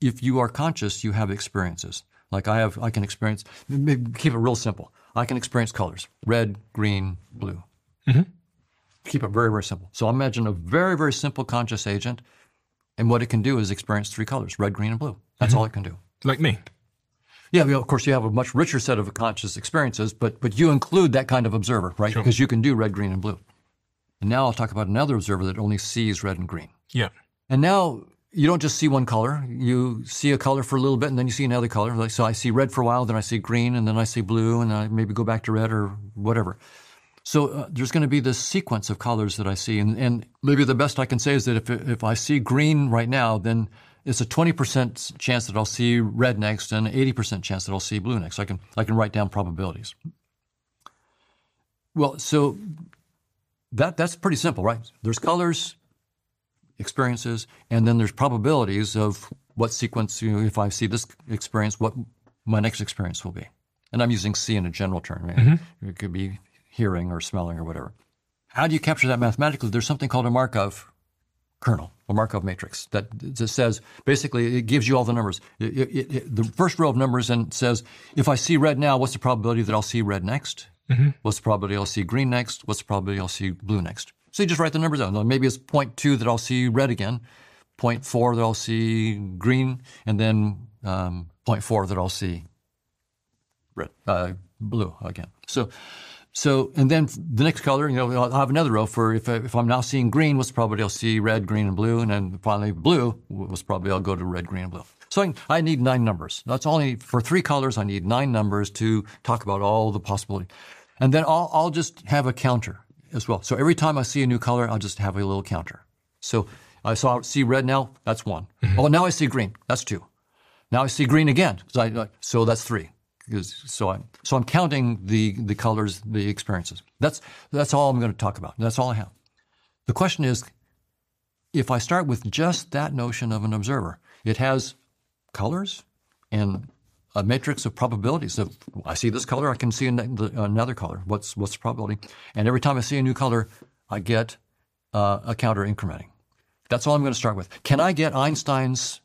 if you are conscious, you have experiences. Like I have, I can experience. Keep it real simple. I can experience colors: red, green, blue. Mm-hmm. Keep it very, very simple. So imagine a very, very simple conscious agent, and what it can do is experience three colors: red, green, and blue. That's mm-hmm. all it can do. Like me. Yeah, of course, you have a much richer set of conscious experiences, but but you include that kind of observer, right? Because sure. you can do red, green, and blue. And now I'll talk about another observer that only sees red and green. Yeah. And now you don't just see one color. You see a color for a little bit, and then you see another color. Like, so I see red for a while, then I see green, and then I see blue, and I maybe go back to red or whatever. So uh, there's going to be this sequence of colors that I see, and, and maybe the best I can say is that if if I see green right now, then it's a 20% chance that I'll see red next and 80% chance that I'll see blue next. I can, I can write down probabilities. Well, so that, that's pretty simple, right? There's colors, experiences, and then there's probabilities of what sequence, you know, if I see this experience, what my next experience will be. And I'm using see in a general term. Right? Mm-hmm. It could be hearing or smelling or whatever. How do you capture that mathematically? There's something called a Markov kernel, a Markov matrix that says basically it gives you all the numbers. It, it, it, the first row of numbers and says if I see red now, what's the probability that I'll see red next? Mm-hmm. What's the probability I'll see green next? What's the probability I'll see blue next? So you just write the numbers down. Maybe it's 0.2 that I'll see red again, 0.4 that I'll see green, and then um, 0.4 that I'll see red, uh, blue again. So so, and then the next color, you know, I'll have another row for if, if I'm now seeing green, what's the probability I'll see red, green, and blue? And then finally blue, what's probably I'll go to red, green, and blue. So I, I need nine numbers. That's all I need. For three colors, I need nine numbers to talk about all the possibility. And then I'll, I'll just have a counter as well. So every time I see a new color, I'll just have a little counter. So I saw see red now, that's one. Mm-hmm. Oh, now I see green, that's two. Now I see green again, so, I, so that's three so I'm so I'm counting the the colors, the experiences. That's that's all I'm going to talk about. That's all I have. The question is, if I start with just that notion of an observer, it has colors and a matrix of probabilities. Of I see this color, I can see another color. What's what's the probability? And every time I see a new color, I get uh, a counter incrementing. That's all I'm going to start with. Can I get Einstein's?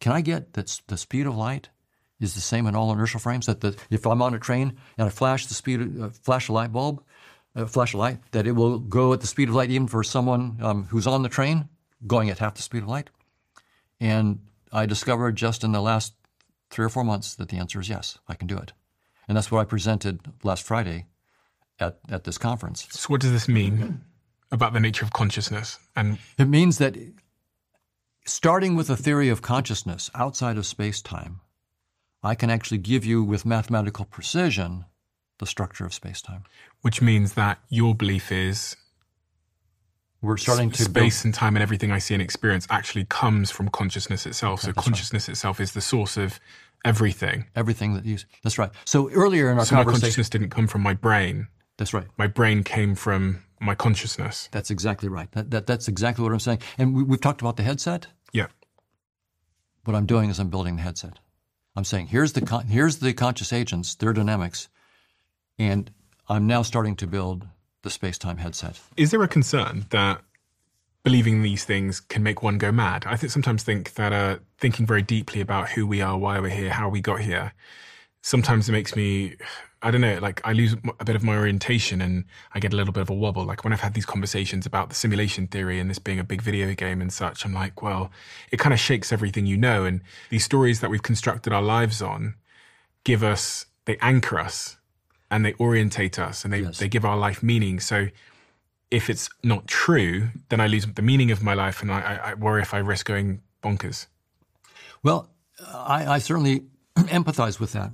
Can I get the, the speed of light is the same in all inertial frames. That the, if I'm on a train and I flash the speed, uh, flash a light bulb, uh, flash a light, that it will go at the speed of light even for someone um, who's on the train going at half the speed of light. And I discovered just in the last three or four months that the answer is yes, I can do it. And that's what I presented last Friday at, at this conference. So, what does this mean about the nature of consciousness? And it means that starting with a theory of consciousness outside of space time I can actually give you with mathematical precision the structure of space-time. Which means that your belief is we're starting to space build... and time and everything I see and experience actually comes from consciousness itself. So consciousness right. itself is the source of everything. Everything that you. That's right. So earlier in our so conversation, my consciousness didn't come from my brain. That's right. My brain came from my consciousness. That's exactly right. That, that that's exactly what I'm saying. And we, we've talked about the headset. Yeah. What I'm doing is I'm building the headset. I'm saying here's the con- here's the conscious agents, their dynamics, and I'm now starting to build the space-time headset. Is there a concern that believing these things can make one go mad? I think sometimes think that uh, thinking very deeply about who we are, why we're here, how we got here, sometimes it makes me I don't know, like I lose a bit of my orientation and I get a little bit of a wobble. Like when I've had these conversations about the simulation theory and this being a big video game and such, I'm like, well, it kind of shakes everything you know. And these stories that we've constructed our lives on give us, they anchor us and they orientate us and they, yes. they give our life meaning. So if it's not true, then I lose the meaning of my life and I, I worry if I risk going bonkers. Well, I, I certainly empathize with that.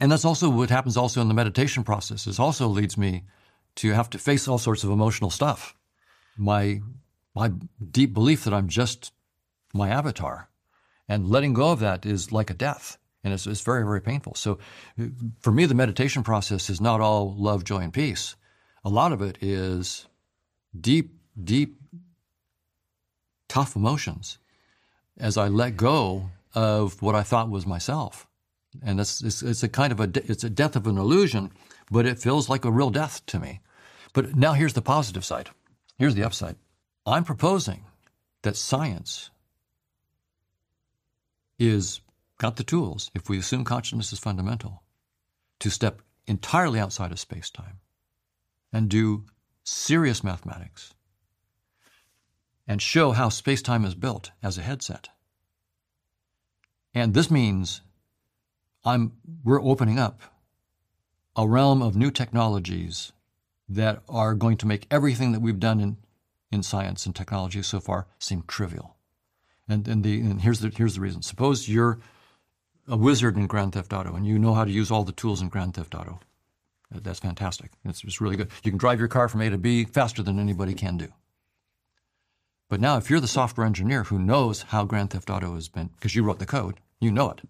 And that's also what happens also in the meditation process. It also leads me to have to face all sorts of emotional stuff. My my deep belief that I'm just my avatar, and letting go of that is like a death, and it's, it's very very painful. So, for me, the meditation process is not all love, joy, and peace. A lot of it is deep, deep, tough emotions as I let go of what I thought was myself and it's, it's, it's a kind of a it's a death of an illusion, but it feels like a real death to me. But now here's the positive side. Here's the upside. I'm proposing that science is got the tools, if we assume consciousness is fundamental, to step entirely outside of space time and do serious mathematics and show how space time is built as a headset. And this means I'm, we're opening up a realm of new technologies that are going to make everything that we've done in, in science and technology so far seem trivial. And, and, the, and here's, the, here's the reason. Suppose you're a wizard in Grand Theft Auto and you know how to use all the tools in Grand Theft Auto. That's fantastic. It's, it's really good. You can drive your car from A to B faster than anybody can do. But now, if you're the software engineer who knows how Grand Theft Auto has been, because you wrote the code, you know it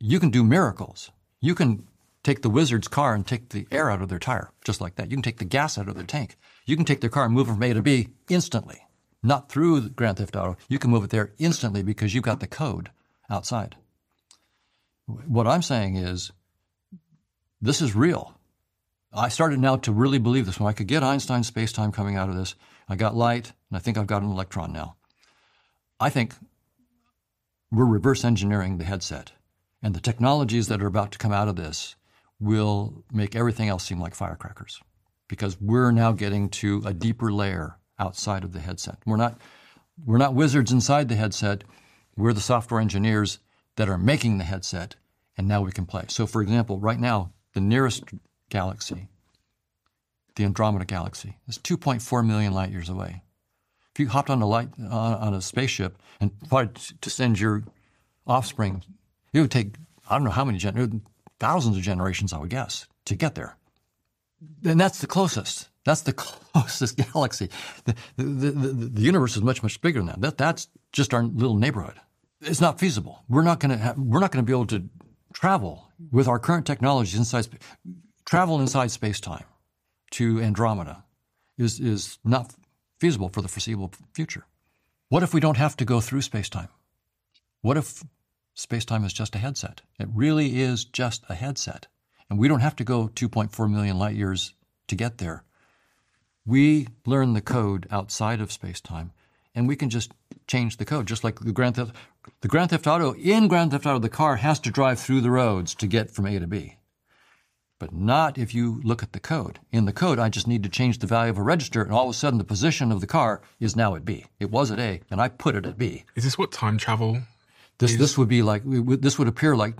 you can do miracles. You can take the wizard's car and take the air out of their tire, just like that. You can take the gas out of their tank. You can take their car and move it from A to B instantly, not through Grand Theft Auto. You can move it there instantly because you've got the code outside. What I'm saying is, this is real. I started now to really believe this. When I could get Einstein's space-time coming out of this, I got light, and I think I've got an electron now. I think we're reverse engineering the headset. And the technologies that are about to come out of this will make everything else seem like firecrackers because we're now getting to a deeper layer outside of the headset. We're not, we're not wizards inside the headset. We're the software engineers that are making the headset, and now we can play. So, for example, right now, the nearest galaxy, the Andromeda Galaxy, is 2.4 million light years away. If you hopped on a light on, on a spaceship and tried to send your offspring it would take, I don't know how many, thousands of generations, I would guess, to get there. And that's the closest. That's the closest galaxy. The, the, the, the, universe is much, much bigger than that. that. That's just our little neighborhood. It's not feasible. We're not going to we're not going to be able to travel with our current technologies inside travel inside space time to Andromeda is is not feasible for the foreseeable future. What if we don't have to go through space time? What if space time is just a headset. It really is just a headset. And we don't have to go 2.4 million light years to get there. We learn the code outside of space time, and we can just change the code, just like the Grand Theft, the Grand Theft Auto. In Grand Theft Auto, the car has to drive through the roads to get from A to B. But not if you look at the code. In the code, I just need to change the value of a register, and all of a sudden the position of the car is now at B. It was at A, and I put it at B. Is this what time travel this this would be like this would appear like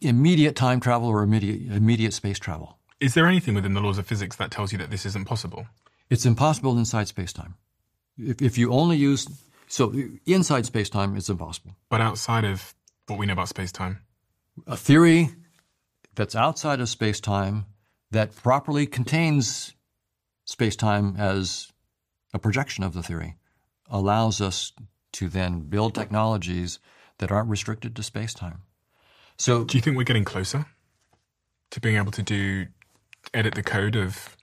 immediate time travel or immediate immediate space travel. Is there anything within the laws of physics that tells you that this isn't possible? It's impossible inside space time. If, if you only use so inside space time, it's impossible. But outside of what we know about space time, a theory that's outside of space time that properly contains space time as a projection of the theory, allows us to then build technologies that aren't restricted to space time. So, do you think we're getting closer to being able to do edit the code of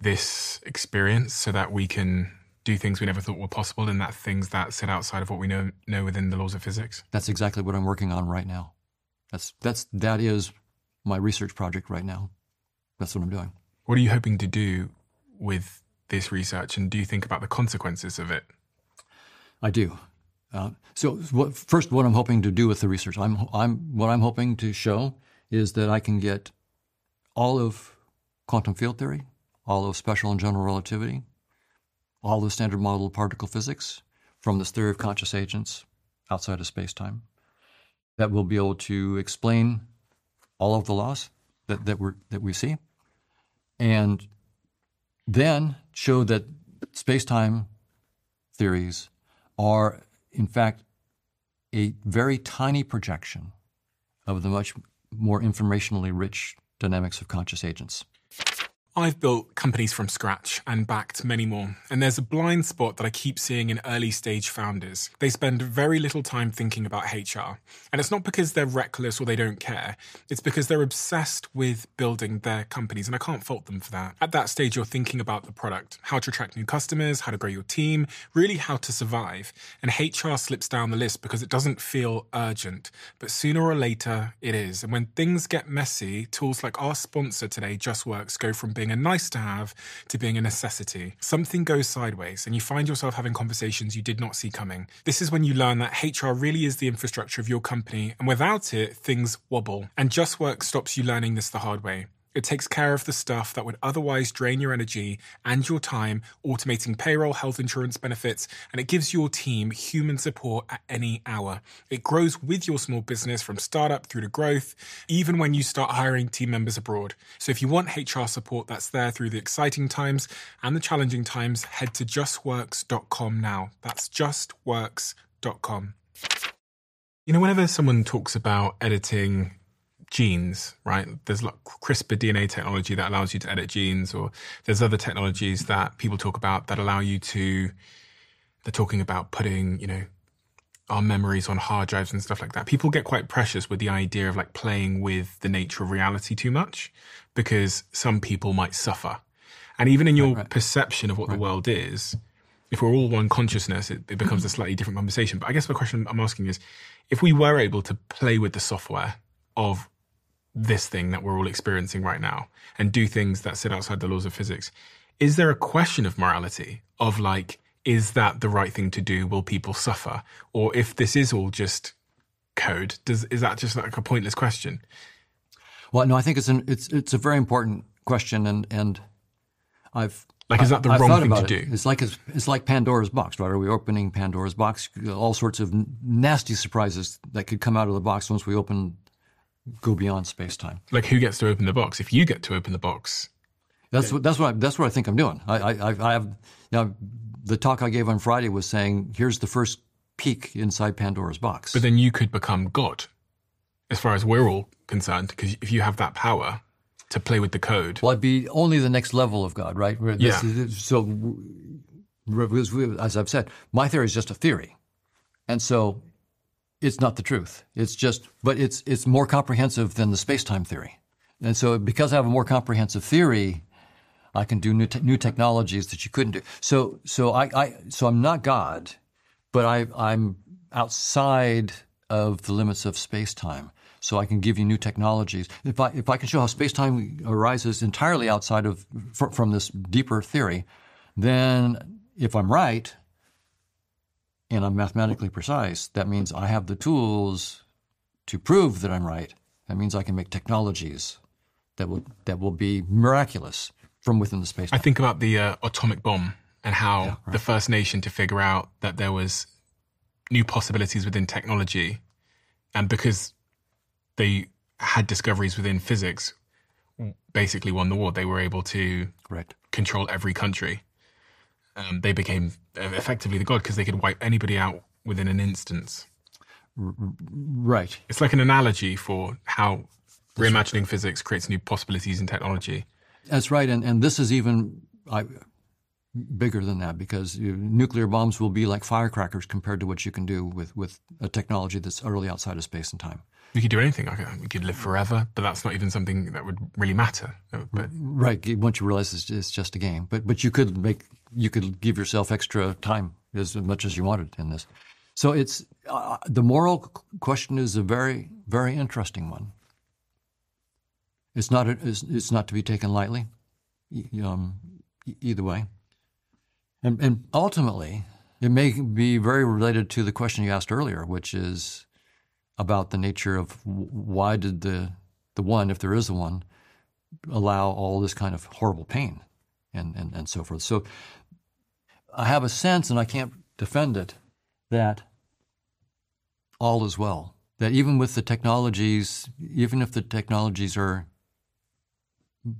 this experience so that we can do things we never thought were possible and that things that sit outside of what we know know within the laws of physics? That's exactly what I'm working on right now. That's that's that is my research project right now. That's what I'm doing. What are you hoping to do with this research, and do you think about the consequences of it? I do. Uh, so, what, first, what I'm hoping to do with the research, I'm, I'm, what I'm hoping to show is that I can get all of quantum field theory, all of special and general relativity, all of standard model particle physics from this theory of conscious agents outside of space-time. That will be able to explain all of the laws that, that, we that we see, and then show that space-time theories are, in fact, a very tiny projection of the much more informationally rich dynamics of conscious agents. I've built companies from scratch and backed many more, and there's a blind spot that I keep seeing in early stage founders. They spend very little time thinking about HR, and it's not because they're reckless or they don't care, it's because they're obsessed with building their companies, and I can't fault them for that. At that stage, you're thinking about the product, how to attract new customers, how to grow your team, really how to survive, and HR slips down the list because it doesn't feel urgent, but sooner or later it is. And when things get messy, tools like our sponsor today, Justworks, go from being a nice to have to being a necessity. Something goes sideways and you find yourself having conversations you did not see coming. This is when you learn that HR really is the infrastructure of your company, and without it, things wobble. And Just Work stops you learning this the hard way. It takes care of the stuff that would otherwise drain your energy and your time, automating payroll, health insurance benefits, and it gives your team human support at any hour. It grows with your small business from startup through to growth, even when you start hiring team members abroad. So if you want HR support that's there through the exciting times and the challenging times, head to justworks.com now. That's justworks.com. You know, whenever someone talks about editing genes, right? There's like CRISPR DNA technology that allows you to edit genes, or there's other technologies that people talk about that allow you to. They're talking about putting, you know, our memories on hard drives and stuff like that. People get quite precious with the idea of like playing with the nature of reality too much because some people might suffer. And even in your right, right. perception of what right. the world is, if we're all one consciousness, it, it becomes a slightly different conversation. But I guess the question I'm asking is if we were able to play with the software of this thing that we're all experiencing right now and do things that sit outside the laws of physics. Is there a question of morality of like, is that the right thing to do? Will people suffer? Or if this is all just code, does is that just like a pointless question? Well, no, I think it's an it's it's a very important question, and and I've like is that the I've wrong thing to it. do? It's like it's, it's like Pandora's box, right? Are we opening Pandora's box? All sorts of nasty surprises that could come out of the box once we open go beyond space time. Like who gets to open the box? If you get to open the box, that's what that's what I, that's what I think I'm doing. I I, I have you know, the talk I gave on Friday was saying here's the first peek inside Pandora's box. But then you could become God, as far as we're all concerned, because if you have that power to play with the code, well, it'd be only the next level of God, right? yeah. so, as I've said, my theory is just a theory, and so it's not the truth. It's just, but it's it's more comprehensive than the space-time theory. And so, because I have a more comprehensive theory, I can do new te- new technologies that you couldn't do. So, so I, I so I'm not God, but I I'm outside of the limits of space-time. So I can give you new technologies. If I if I can show how space-time arises entirely outside of fr- from this deeper theory, then if I'm right, and I'm mathematically precise, that means I have the tools to prove that I'm right. That means I can make technologies that will that will be miraculous from within the space. I think about the uh, atomic bomb and how yeah, right. the first nation to figure out that there was new possibilities within technology, and because they had discoveries within physics, basically won the war. They were able to right. control every country um, they became effectively the god because they could wipe anybody out within an instance. Right. It's like an analogy for how That's reimagining right. physics creates new possibilities in technology. That's right, and and this is even I. bigger than that because you, nuclear bombs will be like firecrackers compared to what you can do with, with a technology that's utterly outside of space and time. We could do anything. We could live forever, but that's not even something that would really matter. But right, once you realize it's, it's just a game, but but you could make you could give yourself extra time as much as you wanted in this. So it's uh, the moral question is a very very interesting one. It's not a, it's, it's not to be taken lightly, um, either way, and and ultimately it may be very related to the question you asked earlier, which is about the nature of why did the the one, if there is a one, allow all this kind of horrible pain and, and, and so forth. So I have a sense, and I can't defend it, that all is well. That even with the technologies, even if the technologies are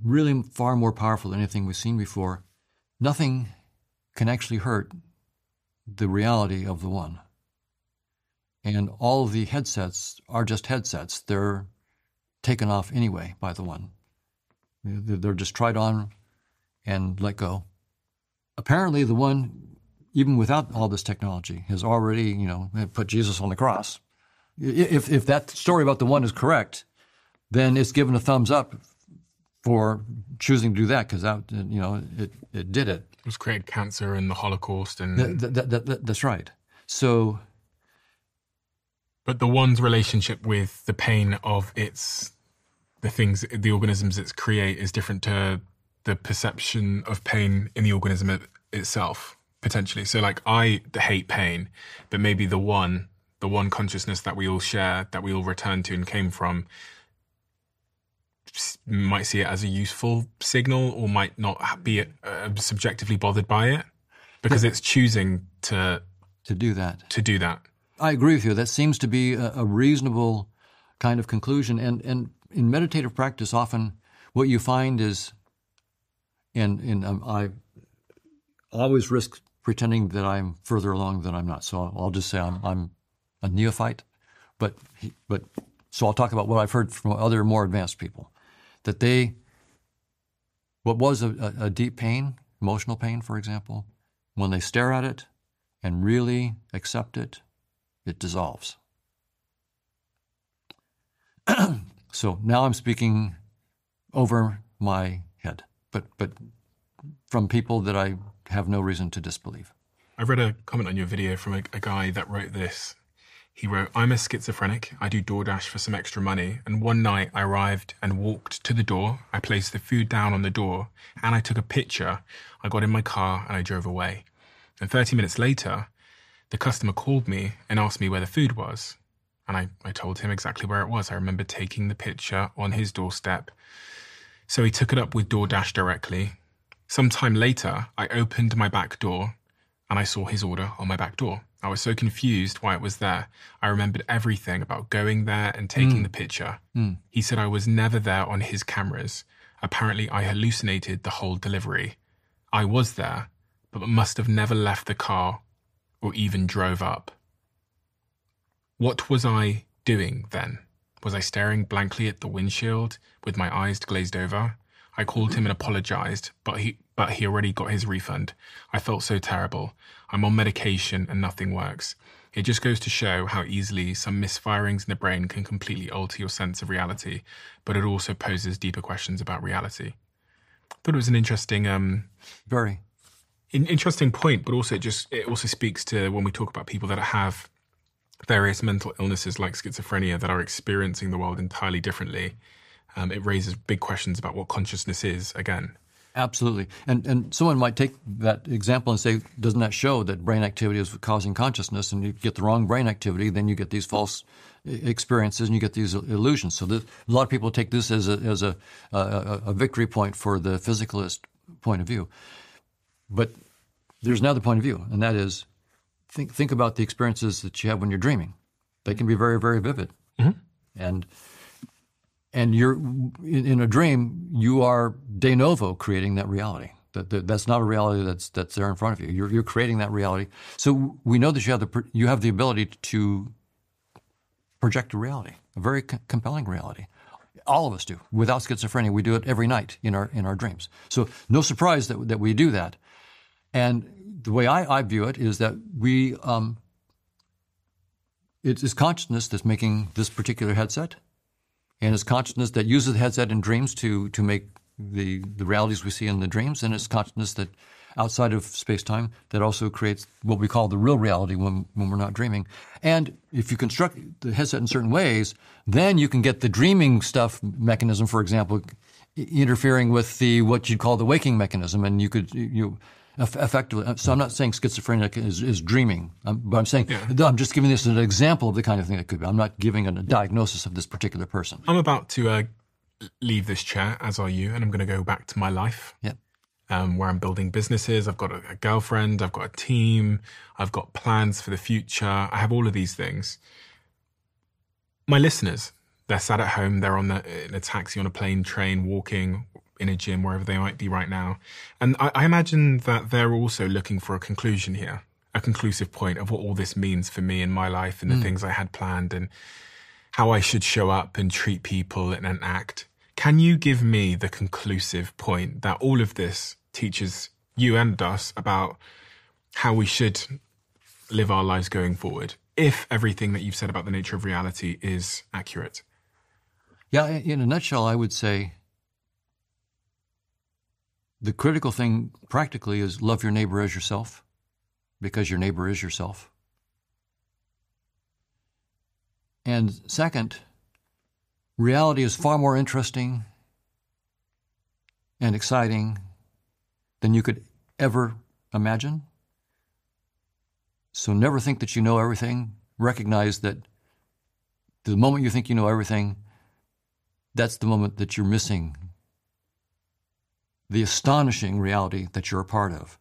really far more powerful than anything we've seen before, nothing can actually hurt the reality of the one. And all the headsets are just headsets. They're taken off anyway by the one. They're just tried on and let go. Apparently, the one, even without all this technology, has already, you know, put Jesus on the cross. If, if that story about the one is correct, then it's given a thumbs up for choosing to do that because that, you know, it, it did it. It was created cancer and the Holocaust and. That, that, that, that's right. So but the one's relationship with the pain of its the things the organisms it's create is different to the perception of pain in the organism itself potentially. So like i hate pain but maybe the one the one consciousness that we all share that we all return to and came from might see it as a useful signal or might not be uh, subjectively bothered by it because it's choosing to to do that. to do that I agree with you. That seems to be a, a reasonable kind of conclusion. And, and in meditative practice, often what you find is, and, and um, I always risk pretending that I'm further along than I'm not. So I'll just say I'm, I'm a neophyte. But, but so I'll talk about what I've heard from other more advanced people that they, what was a, a deep pain, emotional pain, for example, when they stare at it and really accept it it dissolves. so now I'm speaking over my head, but, but from people that I have no reason to disbelieve. I read a comment on your video from a, a guy that wrote this. He wrote, I'm a schizophrenic. I do DoorDash for some extra money. And one night I arrived and walked to the door. I placed the food down on the door and I took a picture. I got in my car and I drove away. And 30 minutes later, the customer called me and asked me where the food was. And I, I told him exactly where it was. I remember taking the picture on his doorstep. So he took it up with DoorDash directly. Some time later, I opened my back door and I saw his order on my back door. I was so confused why it was there. I remembered everything about going there and taking mm. the picture. Mm. He said I was never there on his cameras. Apparently, I hallucinated the whole delivery. I was there, but must have never left the car or even drove up. What was I doing then? Was I staring blankly at the windshield with my eyes glazed over? I called him and apologized, but he but he already got his refund. I felt so terrible. I'm on medication and nothing works. It just goes to show how easily some misfirings in the brain can completely alter your sense of reality, but it also poses deeper questions about reality. I thought it was an interesting um very interesting point, but also it just it also speaks to when we talk about people that have various mental illnesses like schizophrenia that are experiencing the world entirely differently. Um, it raises big questions about what consciousness is again. Absolutely, and and someone might take that example and say, doesn't that show that brain activity is causing consciousness? And you get the wrong brain activity, then you get these false experiences and you get these illusions. So a lot of people take this as a as a, a, a victory point for the physicalist point of view. But there's another point of view, and that is think think about the experiences that you have when you're dreaming. They can be very very vivid, mm-hmm. and and you're in, in, a dream you are de novo creating that reality. That, that, that's not a reality that's that's there in front of you. You're you're creating that reality. So we know that you have the you have the ability to project a reality, a very c- compelling reality. All of us do. Without schizophrenia, we do it every night in our in our dreams. So no surprise that that we do that. And the way I, I view it is that we, um, it is consciousness that's making this particular headset, and it's consciousness that uses the headset in dreams to to make the the realities we see in the dreams, and it's consciousness that outside of space time that also creates what we call the real reality when when we're not dreaming. And if you construct the headset in certain ways, then you can get the dreaming stuff mechanism, for example, interfering with the what you'd call the waking mechanism, and you could you effectively. So I'm not saying schizophrenia is, is dreaming, um, but I'm saying yeah. I'm just giving this as an example of the kind of thing that could be. I'm not giving a diagnosis of this particular person. I'm about to uh, leave this chair, as are you, and I'm going to go back to my life. Yeah. Um, where I'm building businesses. I've got a, a girlfriend. I've got a team. I've got plans for the future. I have all of these things. My listeners, they're sat at home. They're on the, in a taxi, on a plane, train, walking, in a gym, wherever they might be right now. And I, I imagine that they're also looking for a conclusion here, a conclusive point of what all this means for me in my life and the mm. things I had planned and how I should show up and treat people and, and act. Can you give me the conclusive point that all of this teaches you and us about how we should live our lives going forward if everything that you've said about the nature of reality is accurate? Yeah, in a nutshell, I would say the critical thing practically is love your neighbor as yourself because your neighbor is yourself. And second, reality is far more interesting and exciting than you could ever imagine. So never think that you know everything. Recognize that the moment you think you know everything, that's the moment that you're missing the astonishing reality that you're a part of.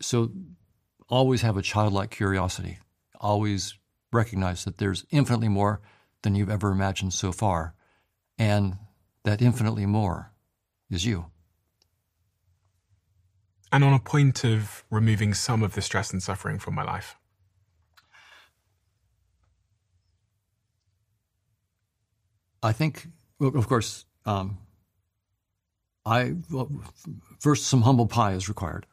So always have a childlike curiosity. Always recognize that there's infinitely more than you've ever imagined so far. And that infinitely more is you. And on a point of removing some of the stress and suffering from my life. I think, well, of course, um, I well, first some humble pie is required.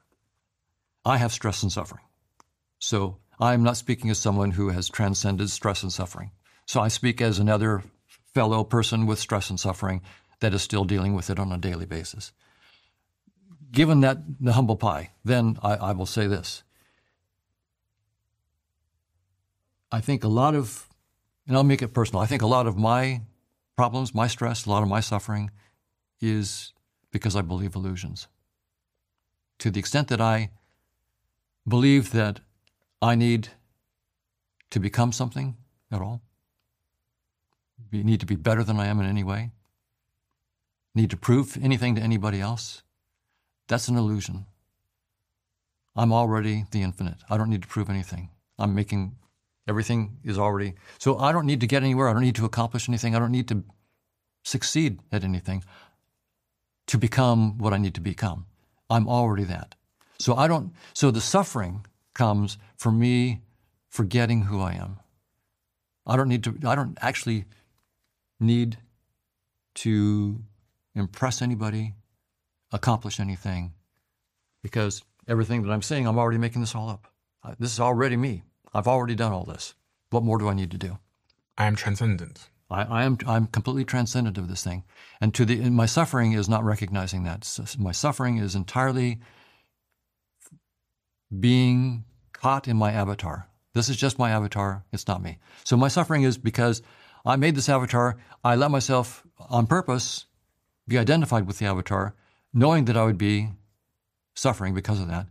I have stress and suffering, so I'm not speaking as someone who has transcended stress and suffering. So I speak as another fellow person with stress and suffering that is still dealing with it on a daily basis. Given that the humble pie, then I, I will say this. I think a lot of, and I'll make it personal, I think a lot of my problems, my stress, a lot of my suffering is because I believe illusions. To the extent that I believe that I need to become something at all, need to be better than I am in any way, need to prove anything to anybody else, that's an illusion. I'm already the infinite. I don't need to prove anything. I'm making everything is already. So I don't need to get anywhere. I don't need to accomplish anything. I don't need to succeed at anything to become what I need to become. I'm already that. So I don't, so the suffering comes from me forgetting who I am. I don't need to, I don't actually need to impress anybody, accomplish anything, because everything that I'm saying, I'm already making this all up. This is already me. I've already done all this. What more do I need to do? I am transcendent. I, I, am I'm completely transcendent of this thing, and to the my suffering is not recognizing that. So my suffering is entirely being caught in my avatar. This is just my avatar. It's not me. So my suffering is because I made this avatar. I let myself on purpose be identified with the avatar, knowing that I would be suffering because of that,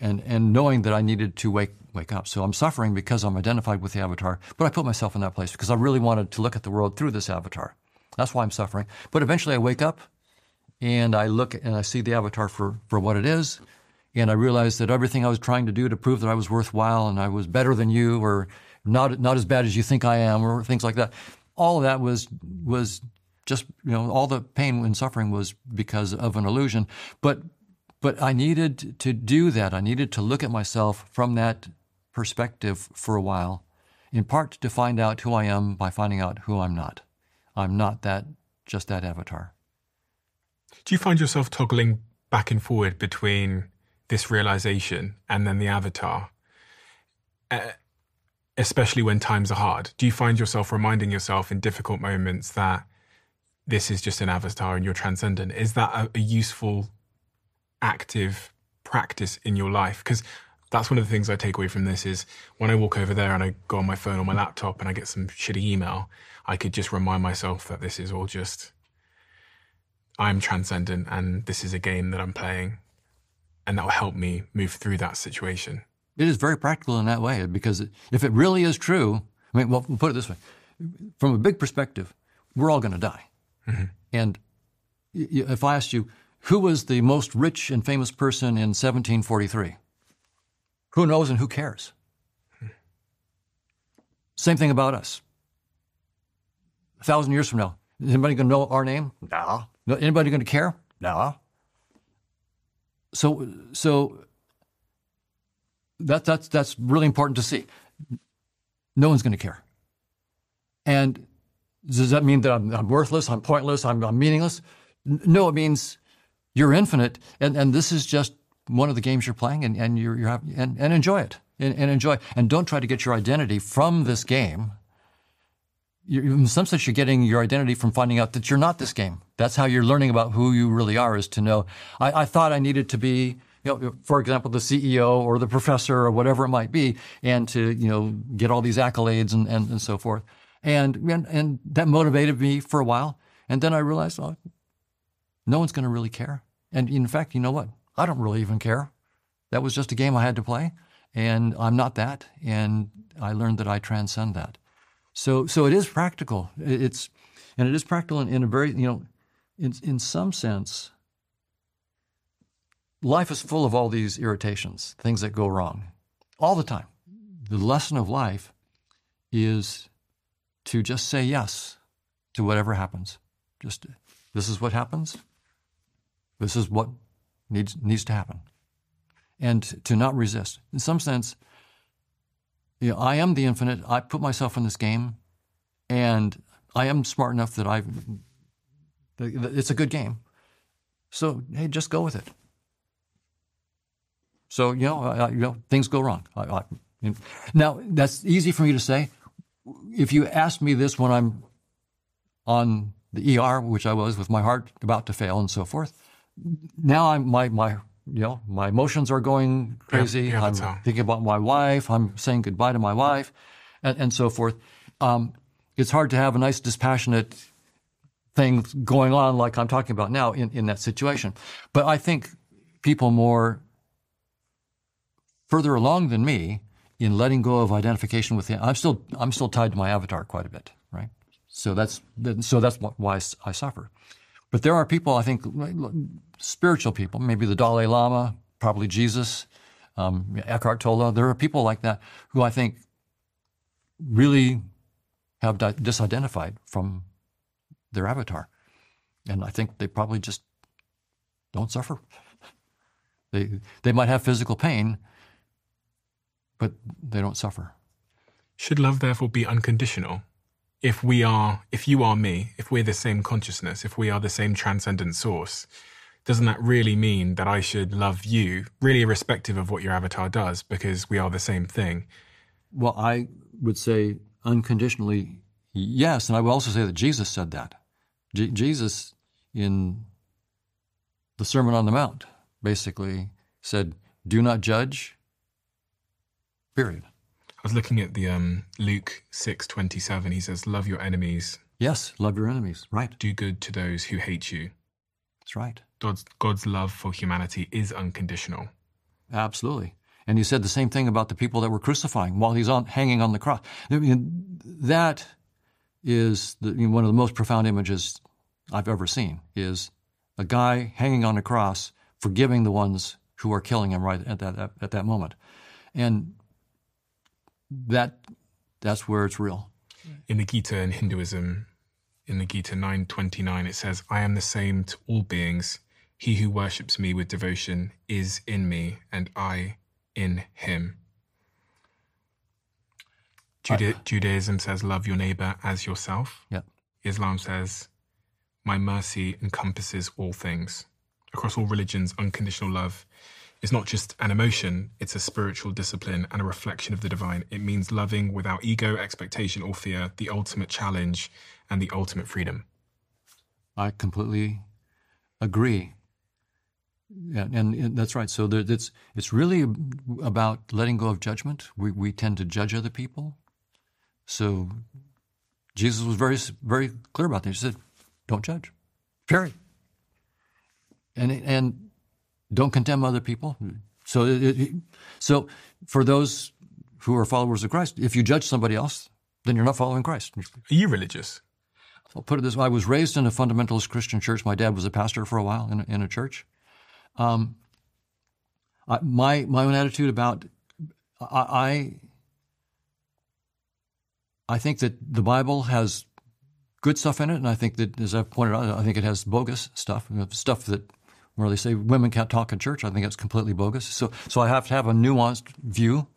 and and knowing that I needed to wake wake up. So I'm suffering because I'm identified with the avatar, but I put myself in that place because I really wanted to look at the world through this avatar. That's why I'm suffering. But eventually I wake up and I look and I see the avatar for, for what it is. And I realize that everything I was trying to do to prove that I was worthwhile and I was better than you or not, not as bad as you think I am or things like that, all of that was, was just, you know, all the pain and suffering was because of an illusion. But but I needed to do that. I needed to look at myself from that perspective for a while, in part to find out who I am by finding out who I'm not. I'm not that, just that avatar. Do you find yourself toggling back and forward between this realization and then the avatar, uh, especially when times are hard? Do you find yourself reminding yourself in difficult moments that this is just an avatar and you're transcendent? Is that a, a useful, active practice in your life? Because that's one of the things I take away from this is when I walk over there and I go on my phone or my laptop and I get some shitty email, I could just remind myself that this is all just I'm transcendent and this is a game that I'm playing. And that will help me move through that situation. It is very practical in that way because if it really is true, I mean, well, we'll put it this way from a big perspective, we're all going to die. Mm-hmm. And if I asked you, who was the most rich and famous person in 1743? Who knows and who cares? Same thing about us. A thousand years from now, is anybody going to know our name? No. Anybody going to care? No. So, so that, that's, that's really important to see. No one's going to care. And does that mean that I'm, I'm worthless, I'm pointless, I'm, I'm meaningless? No, it means you're infinite, and, and this is just one of the games you're playing, and, and you're, you're and, and enjoy it, and, and enjoy, and don't try to get your identity from this game in some sense, you're getting your identity from finding out that you're not this game. That's how you're learning about who you really are. Is to know. I, I thought I needed to be, you know, for example, the CEO or the professor or whatever it might be, and to you know get all these accolades and and, and so forth. And, and and that motivated me for a while. And then I realized, oh, no one's going to really care. And in fact, you know what? I don't really even care. That was just a game I had to play, and I'm not that. And I learned that I transcend that. So, so it is practical. It's, and it is practical in, in a very, you know, in, in some sense, life is full of all these irritations, things that go wrong all the time. The lesson of life is to just say yes to whatever happens. Just this is what happens. This is what needs needs to happen, and to not resist. In some sense, you know, I am the infinite. I put myself in this game, and I am smart enough that I've. It's a good game, so hey, just go with it. So you know, I, you know, things go wrong. I, I, now that's easy for me to say. If you ask me this when I'm on the ER, which I was with my heart about to fail and so forth, now I'm my my you know, my emotions are going crazy. Yeah, yeah, I'm thinking about my wife. I'm saying goodbye to my wife, and, and so forth. Um, it's hard to have a nice, dispassionate thing going on like I'm talking about now in, in that situation. But I think people more further along than me in letting go of identification with him. I'm still I'm still tied to my avatar quite a bit, right? So that's so that's why I suffer. But there are people I think spiritual people, maybe the Dalai Lama, probably Jesus, um, Eckhart Tolle. There are people like that who I think really have di- disidentified from their avatar. And I think they probably just don't suffer. They, they might have physical pain, but they don't suffer. Should love therefore be unconditional? If we are, if you are me, if we're the same consciousness, if we are the same transcendent source, doesn't that really mean that I should love you, really irrespective of what your avatar does, because we are the same thing? Well, I would say unconditionally yes, and I would also say that Jesus said that. Jesus, in the Sermon on the Mount, basically said, "Do not judge." Period. I was looking at the um, Luke six twenty seven. He says, "Love your enemies." Yes, love your enemies. Right. Do good to those who hate you. That's right. God's, God's love for humanity is unconditional. Absolutely. And you said the same thing about the people that were crucifying while he's on, hanging on the cross. I mean, that is the, one of the most profound images I've ever seen is a guy hanging on a cross forgiving the ones who are killing him right at that, at that moment. And that that's where it's real. In the Gita in Hinduism, in the Gita 9:29 it says, "I am the same to all beings. He who worships me with devotion is in me and I in him." Juda- Judaism says, "Love your neighbor as yourself." Yeah. Islam says, "My mercy encompasses all things." Across all religions, unconditional love is not just an emotion, it's a spiritual discipline and a reflection of the divine. It means loving without ego, expectation, or fear, the ultimate challenge and the ultimate freedom. I completely agree. Yeah, and, and that's right. So there, it's it's really about letting go of judgment. We we tend to judge other people. So Jesus was very very clear about this. He said, "Don't judge." Period. And and don't condemn other people. So it, it, so for those who are followers of Christ, if you judge somebody else, then you're not following Christ. Are you religious? I'll put it this way: I was raised in a fundamentalist Christian church. My dad was a pastor for a while in a, in a church. Um, I, my my own attitude about I, I I think that the Bible has good stuff in it, and I think that, as I've pointed out, I think it has bogus stuff, stuff that where they say women can't talk in church. I think it's completely bogus. So so I have to have a nuanced view.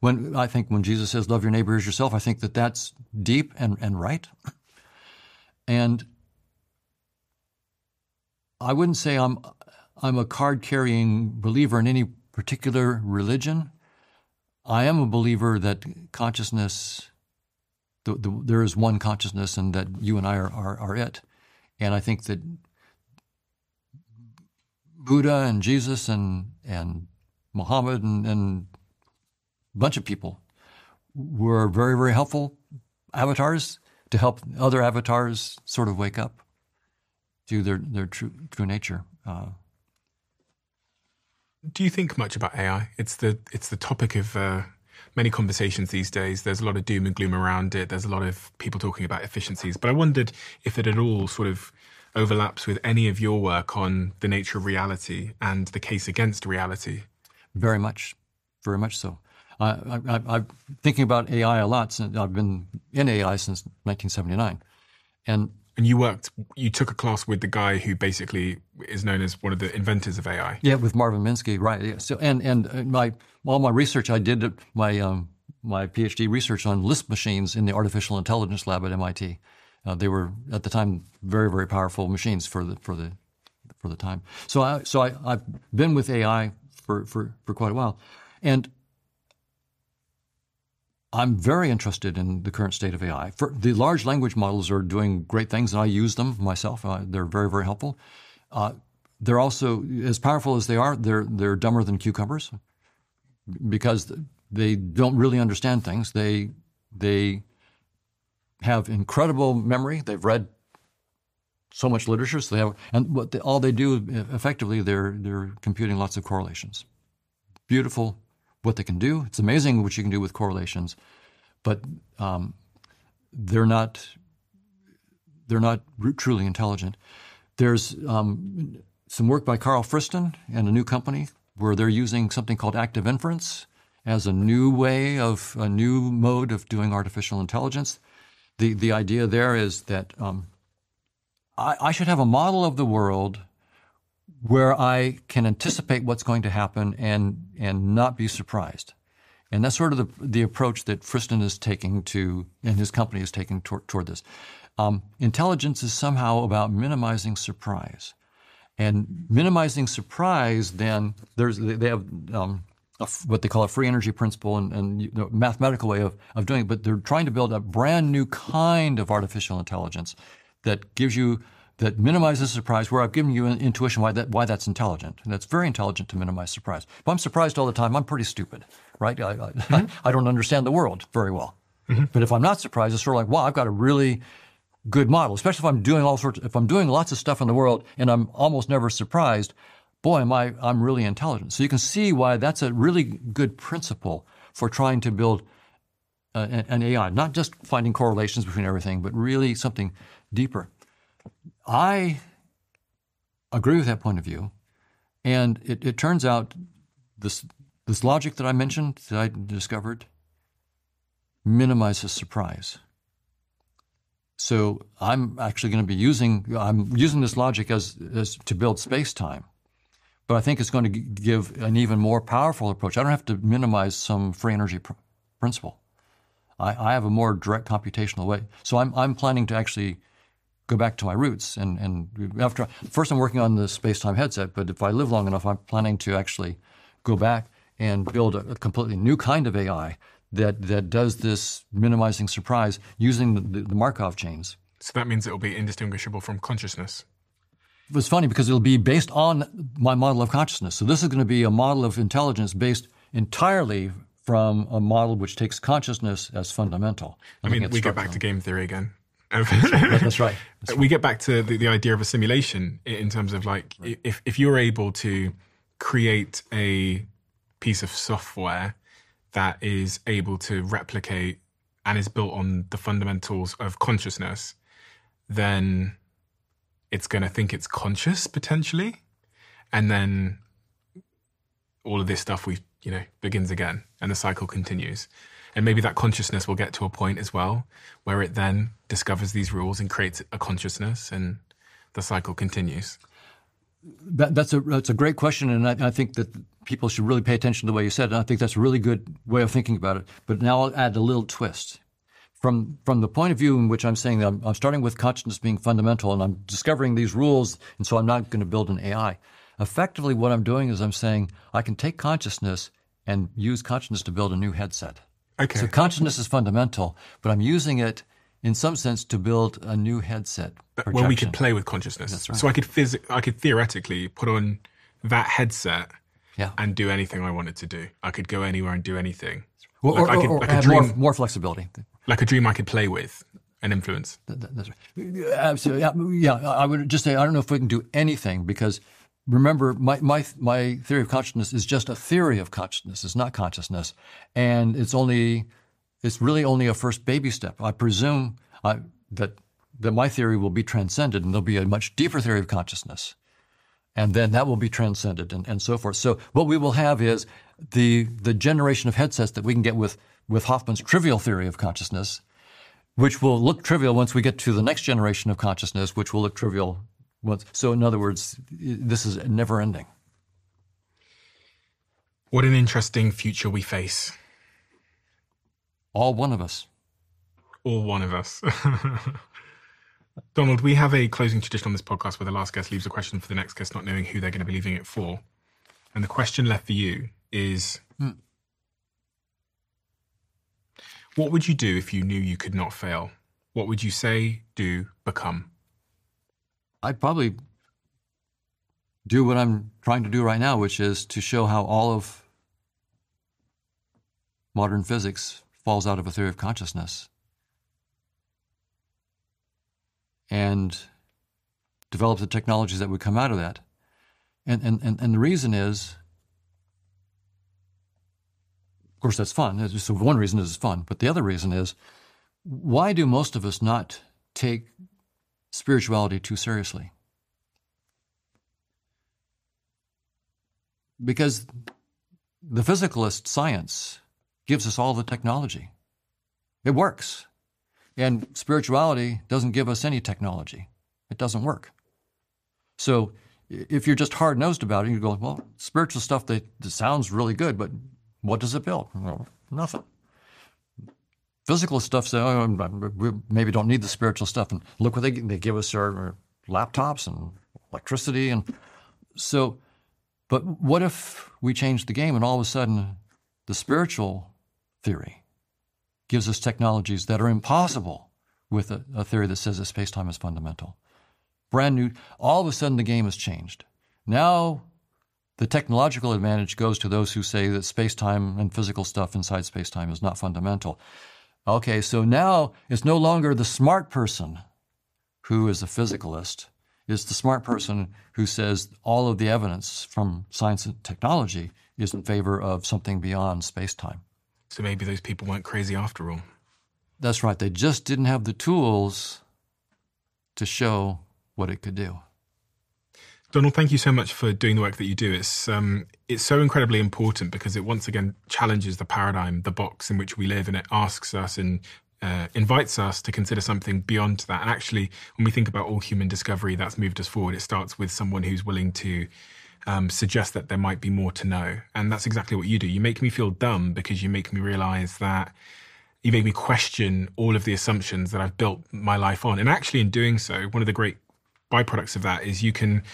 When I think when Jesus says "love your neighbor as yourself," I think that that's deep and and right. And I wouldn't say I'm I'm a card carrying believer in any particular religion. I am a believer that consciousness, the, the, there is one consciousness, and that you and I are, are, are it. And I think that Buddha and Jesus and and Muhammad and, and a bunch of people were very very helpful avatars to help other avatars sort of wake up to their their true true nature. Uh, do you think much about AI? It's the it's the topic of uh, many conversations these days. There's a lot of doom and gloom around it. There's a lot of people talking about efficiencies. But I wondered if it at all sort of overlaps with any of your work on the nature of reality and the case against reality. Very much, very much so. I, am thinking about AI a lot. Since I've been in AI since 1979, and and you worked, you took a class with the guy who basically is known as one of the inventors of AI. Yeah, with Marvin Minsky, right? Yeah. So, and and uh, my all my research, I did my um, my PhD research on Lisp machines in the artificial intelligence lab at MIT. Uh, they were at the time very very powerful machines for the for the for the time. So I so I, I've been with AI for for for quite a while, and I'm very interested in the current state of AI. For, the large language models are doing great things, and I use them myself. Uh, they're very, very helpful. Uh, they're also as powerful as they are. They're they're dumber than cucumbers because they don't really understand things. They they have incredible memory. They've read so much literature, so they have, and what they, all they do effectively, they're they're computing lots of correlations. Beautiful what they can do. It's amazing what you can do with correlations, but um, they're not they're not truly intelligent. There's um, some work by Karl Friston and a new company where they're using something called active inference as a new way of a new mode of doing artificial intelligence. The the idea there is that um, I, I should have a model of the world where I can anticipate what's going to happen and and not be surprised. And that's sort of the, the approach that Friston is taking to, and his company is taking toward, toward this. Um, intelligence is somehow about minimizing surprise. And minimizing surprise, then there's they have um, a, what they call a free energy principle and, and you know, mathematical way of, of doing it, but they're trying to build a brand new kind of artificial intelligence that gives you that minimizes surprise, where I've given you an intuition why that why that's intelligent, and that's very intelligent to minimize surprise. If I'm surprised all the time, I'm pretty stupid, right? I, I, mm-hmm. I don't understand the world very well. Mm-hmm. But if I'm not surprised, it's sort of like, wow, I've got a really good model. Especially if I'm doing all sorts, if I'm doing lots of stuff in the world and I'm almost never surprised, boy, am I I'm really intelligent. So you can see why that's a really good principle for trying to build uh, an AI, not just finding correlations between everything, but really something deeper. I agree with that point of view. And it, it turns out this, this logic that I mentioned, that I discovered, minimizes surprise. So I'm actually going to be using I'm using this logic as, as to build space time, but I think it's going to give an even more powerful approach. I don't have to minimize some free energy pr- principle. I, I, have a more direct computational way. So I'm I'm planning to actually go back to my roots. And, and after first, I'm working on the space time headset, but if I live long enough, I'm planning to actually go back and build a, a completely new kind of AI that, that does this minimizing surprise using the, the, the Markov chains. So that means it will be indistinguishable from consciousness. It was funny because it'll be based on my model of consciousness. So this is going to be a model of intelligence based entirely from a model which takes consciousness as fundamental. I mean, we get back to game theory again. That's right. That's we get back to the, the idea of a simulation in terms of like right. if if you're able to create a piece of software that is able to replicate and is built on the fundamentals of consciousness, then it's going to think it's conscious potentially, and then all of this stuff we you know begins again, and the cycle continues. And maybe that consciousness will get to a point as well where it then discovers these rules and creates a consciousness, and the cycle continues. That, that's a that's a great question, and I, I, think that people should really pay attention to the way you said it. And I think that's a really good way of thinking about it. But now I'll add a little twist. From from the point of view in which I'm saying that I'm, I'm starting with consciousness being fundamental, and I'm discovering these rules, and so I'm not going to build an AI. Effectively, what I'm doing is I'm saying I can take consciousness and use consciousness to build a new headset. Okay. So consciousness is fundamental, but I'm using it in some sense to build a new headset. Projection. Well, we could play with consciousness. Right. So I could phys- I could theoretically put on that headset yeah. and do anything I wanted to do. I could go anywhere and do anything. Or, like or, could, or like have dream, more, more flexibility. Like a dream I could play with and influence. That's right. Absolutely. Yeah, I would just say I don't know if we can do anything because remember, my, my, my theory of consciousness is just a theory of consciousness. It's not consciousness. And it's only, it's really only a first baby step. I presume I, that, that my theory will be transcended and there'll be a much deeper theory of consciousness. And then that will be transcended and, and so forth. So what we will have is the, the generation of headsets that we can get with, with Hoffman's trivial theory of consciousness, which will look trivial once we get to the next generation of consciousness, which will look trivial so, in other words, this is never ending. What an interesting future we face. All one of us. All one of us. Donald, we have a closing tradition on this podcast where the last guest leaves a question for the next guest, not knowing who they're going to be leaving it for. And the question left for you is hmm. What would you do if you knew you could not fail? What would you say, do, become? I'd probably do what I'm trying to do right now, which is to show how all of modern physics falls out of a theory of consciousness and develop the technologies that would come out of that. And, and, and, and the reason is, of course, that's fun. So one reason is it's fun, but the other reason is, why do most of us not take spirituality too seriously. Because the physicalist science gives us all the technology. It works. And spirituality doesn't give us any technology. It doesn't work. So if you're just hard nosed about it, you go, well, spiritual stuff that, sounds really good, but what does it build? Well, nothing physical stuff say, oh, we maybe don't need the spiritual stuff. And look what they, they give us our, laptops and electricity. And so, but what if we change the game and all of a sudden the spiritual theory gives us technologies that are impossible with a, a theory that says that space time is fundamental? Brand new, all of a sudden the game has changed. Now the technological advantage goes to those who say that space time and physical stuff inside space time is not fundamental. Okay, so now it's no longer the smart person who is a physicalist. It's the smart person who says all of the evidence from science and technology is in favor of something beyond space time. So maybe those people weren't crazy after all. That's right. They just didn't have the tools to show what it could do. Donald, thank you so much for doing the work that you do. It's um, it's so incredibly important because it once again challenges the paradigm, the box in which we live, and it asks us and uh, invites us to consider something beyond that. And actually, when we think about all human discovery that's moved us forward, it starts with someone who's willing to um, suggest that there might be more to know. And that's exactly what you do. You make me feel dumb because you make me realize that you make me question all of the assumptions that I've built my life on. And actually, in doing so, one of the great byproducts of that is you can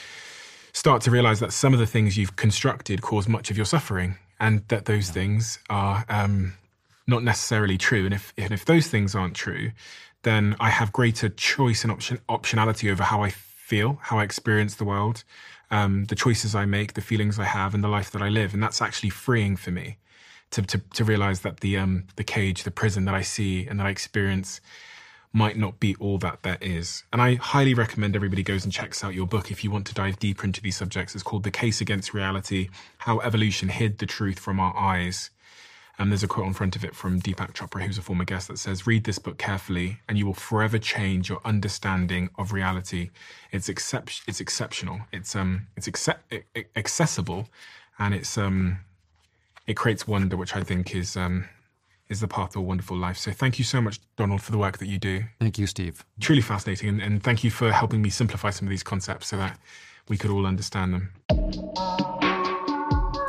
start to realize that some of the things you've constructed cause much of your suffering and that those things are um, not necessarily true. And if, and if those things aren't true, then I have greater choice and option, optionality over how I feel, how I experience the world, um, the choices I make, the feelings I have, and the life that I live. And that's actually freeing for me to, to, to realize that the, um, the cage, the prison that I see and that I experience might not be all that there is. And I highly recommend everybody goes and checks out your book if you want to dive deeper into these subjects. It's called The Case Against Reality How Evolution Hid the Truth from Our Eyes. And there's a quote on front of it from Deepak Chopra, who's a former guest, that says, Read this book carefully, and you will forever change your understanding of reality. It's, excep- it's exceptional, it's, um, it's accept- accessible, and it's, um, it creates wonder, which I think is, um, is the path to a wonderful life. So thank you so much, Donald, for the work that you do. Thank you, Steve. Truly fascinating. And, and thank you for helping me simplify some of these concepts so that we could all understand them.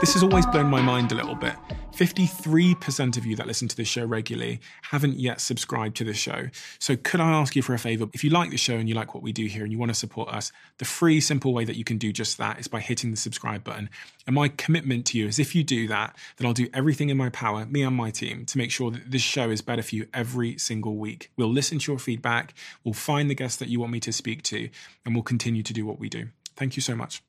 This has always blown my mind a little bit. 53% of you that listen to this show regularly haven't yet subscribed to the show. So, could I ask you for a favor? If you like the show and you like what we do here and you want to support us, the free, simple way that you can do just that is by hitting the subscribe button. And my commitment to you is if you do that, then I'll do everything in my power, me and my team, to make sure that this show is better for you every single week. We'll listen to your feedback, we'll find the guests that you want me to speak to, and we'll continue to do what we do. Thank you so much.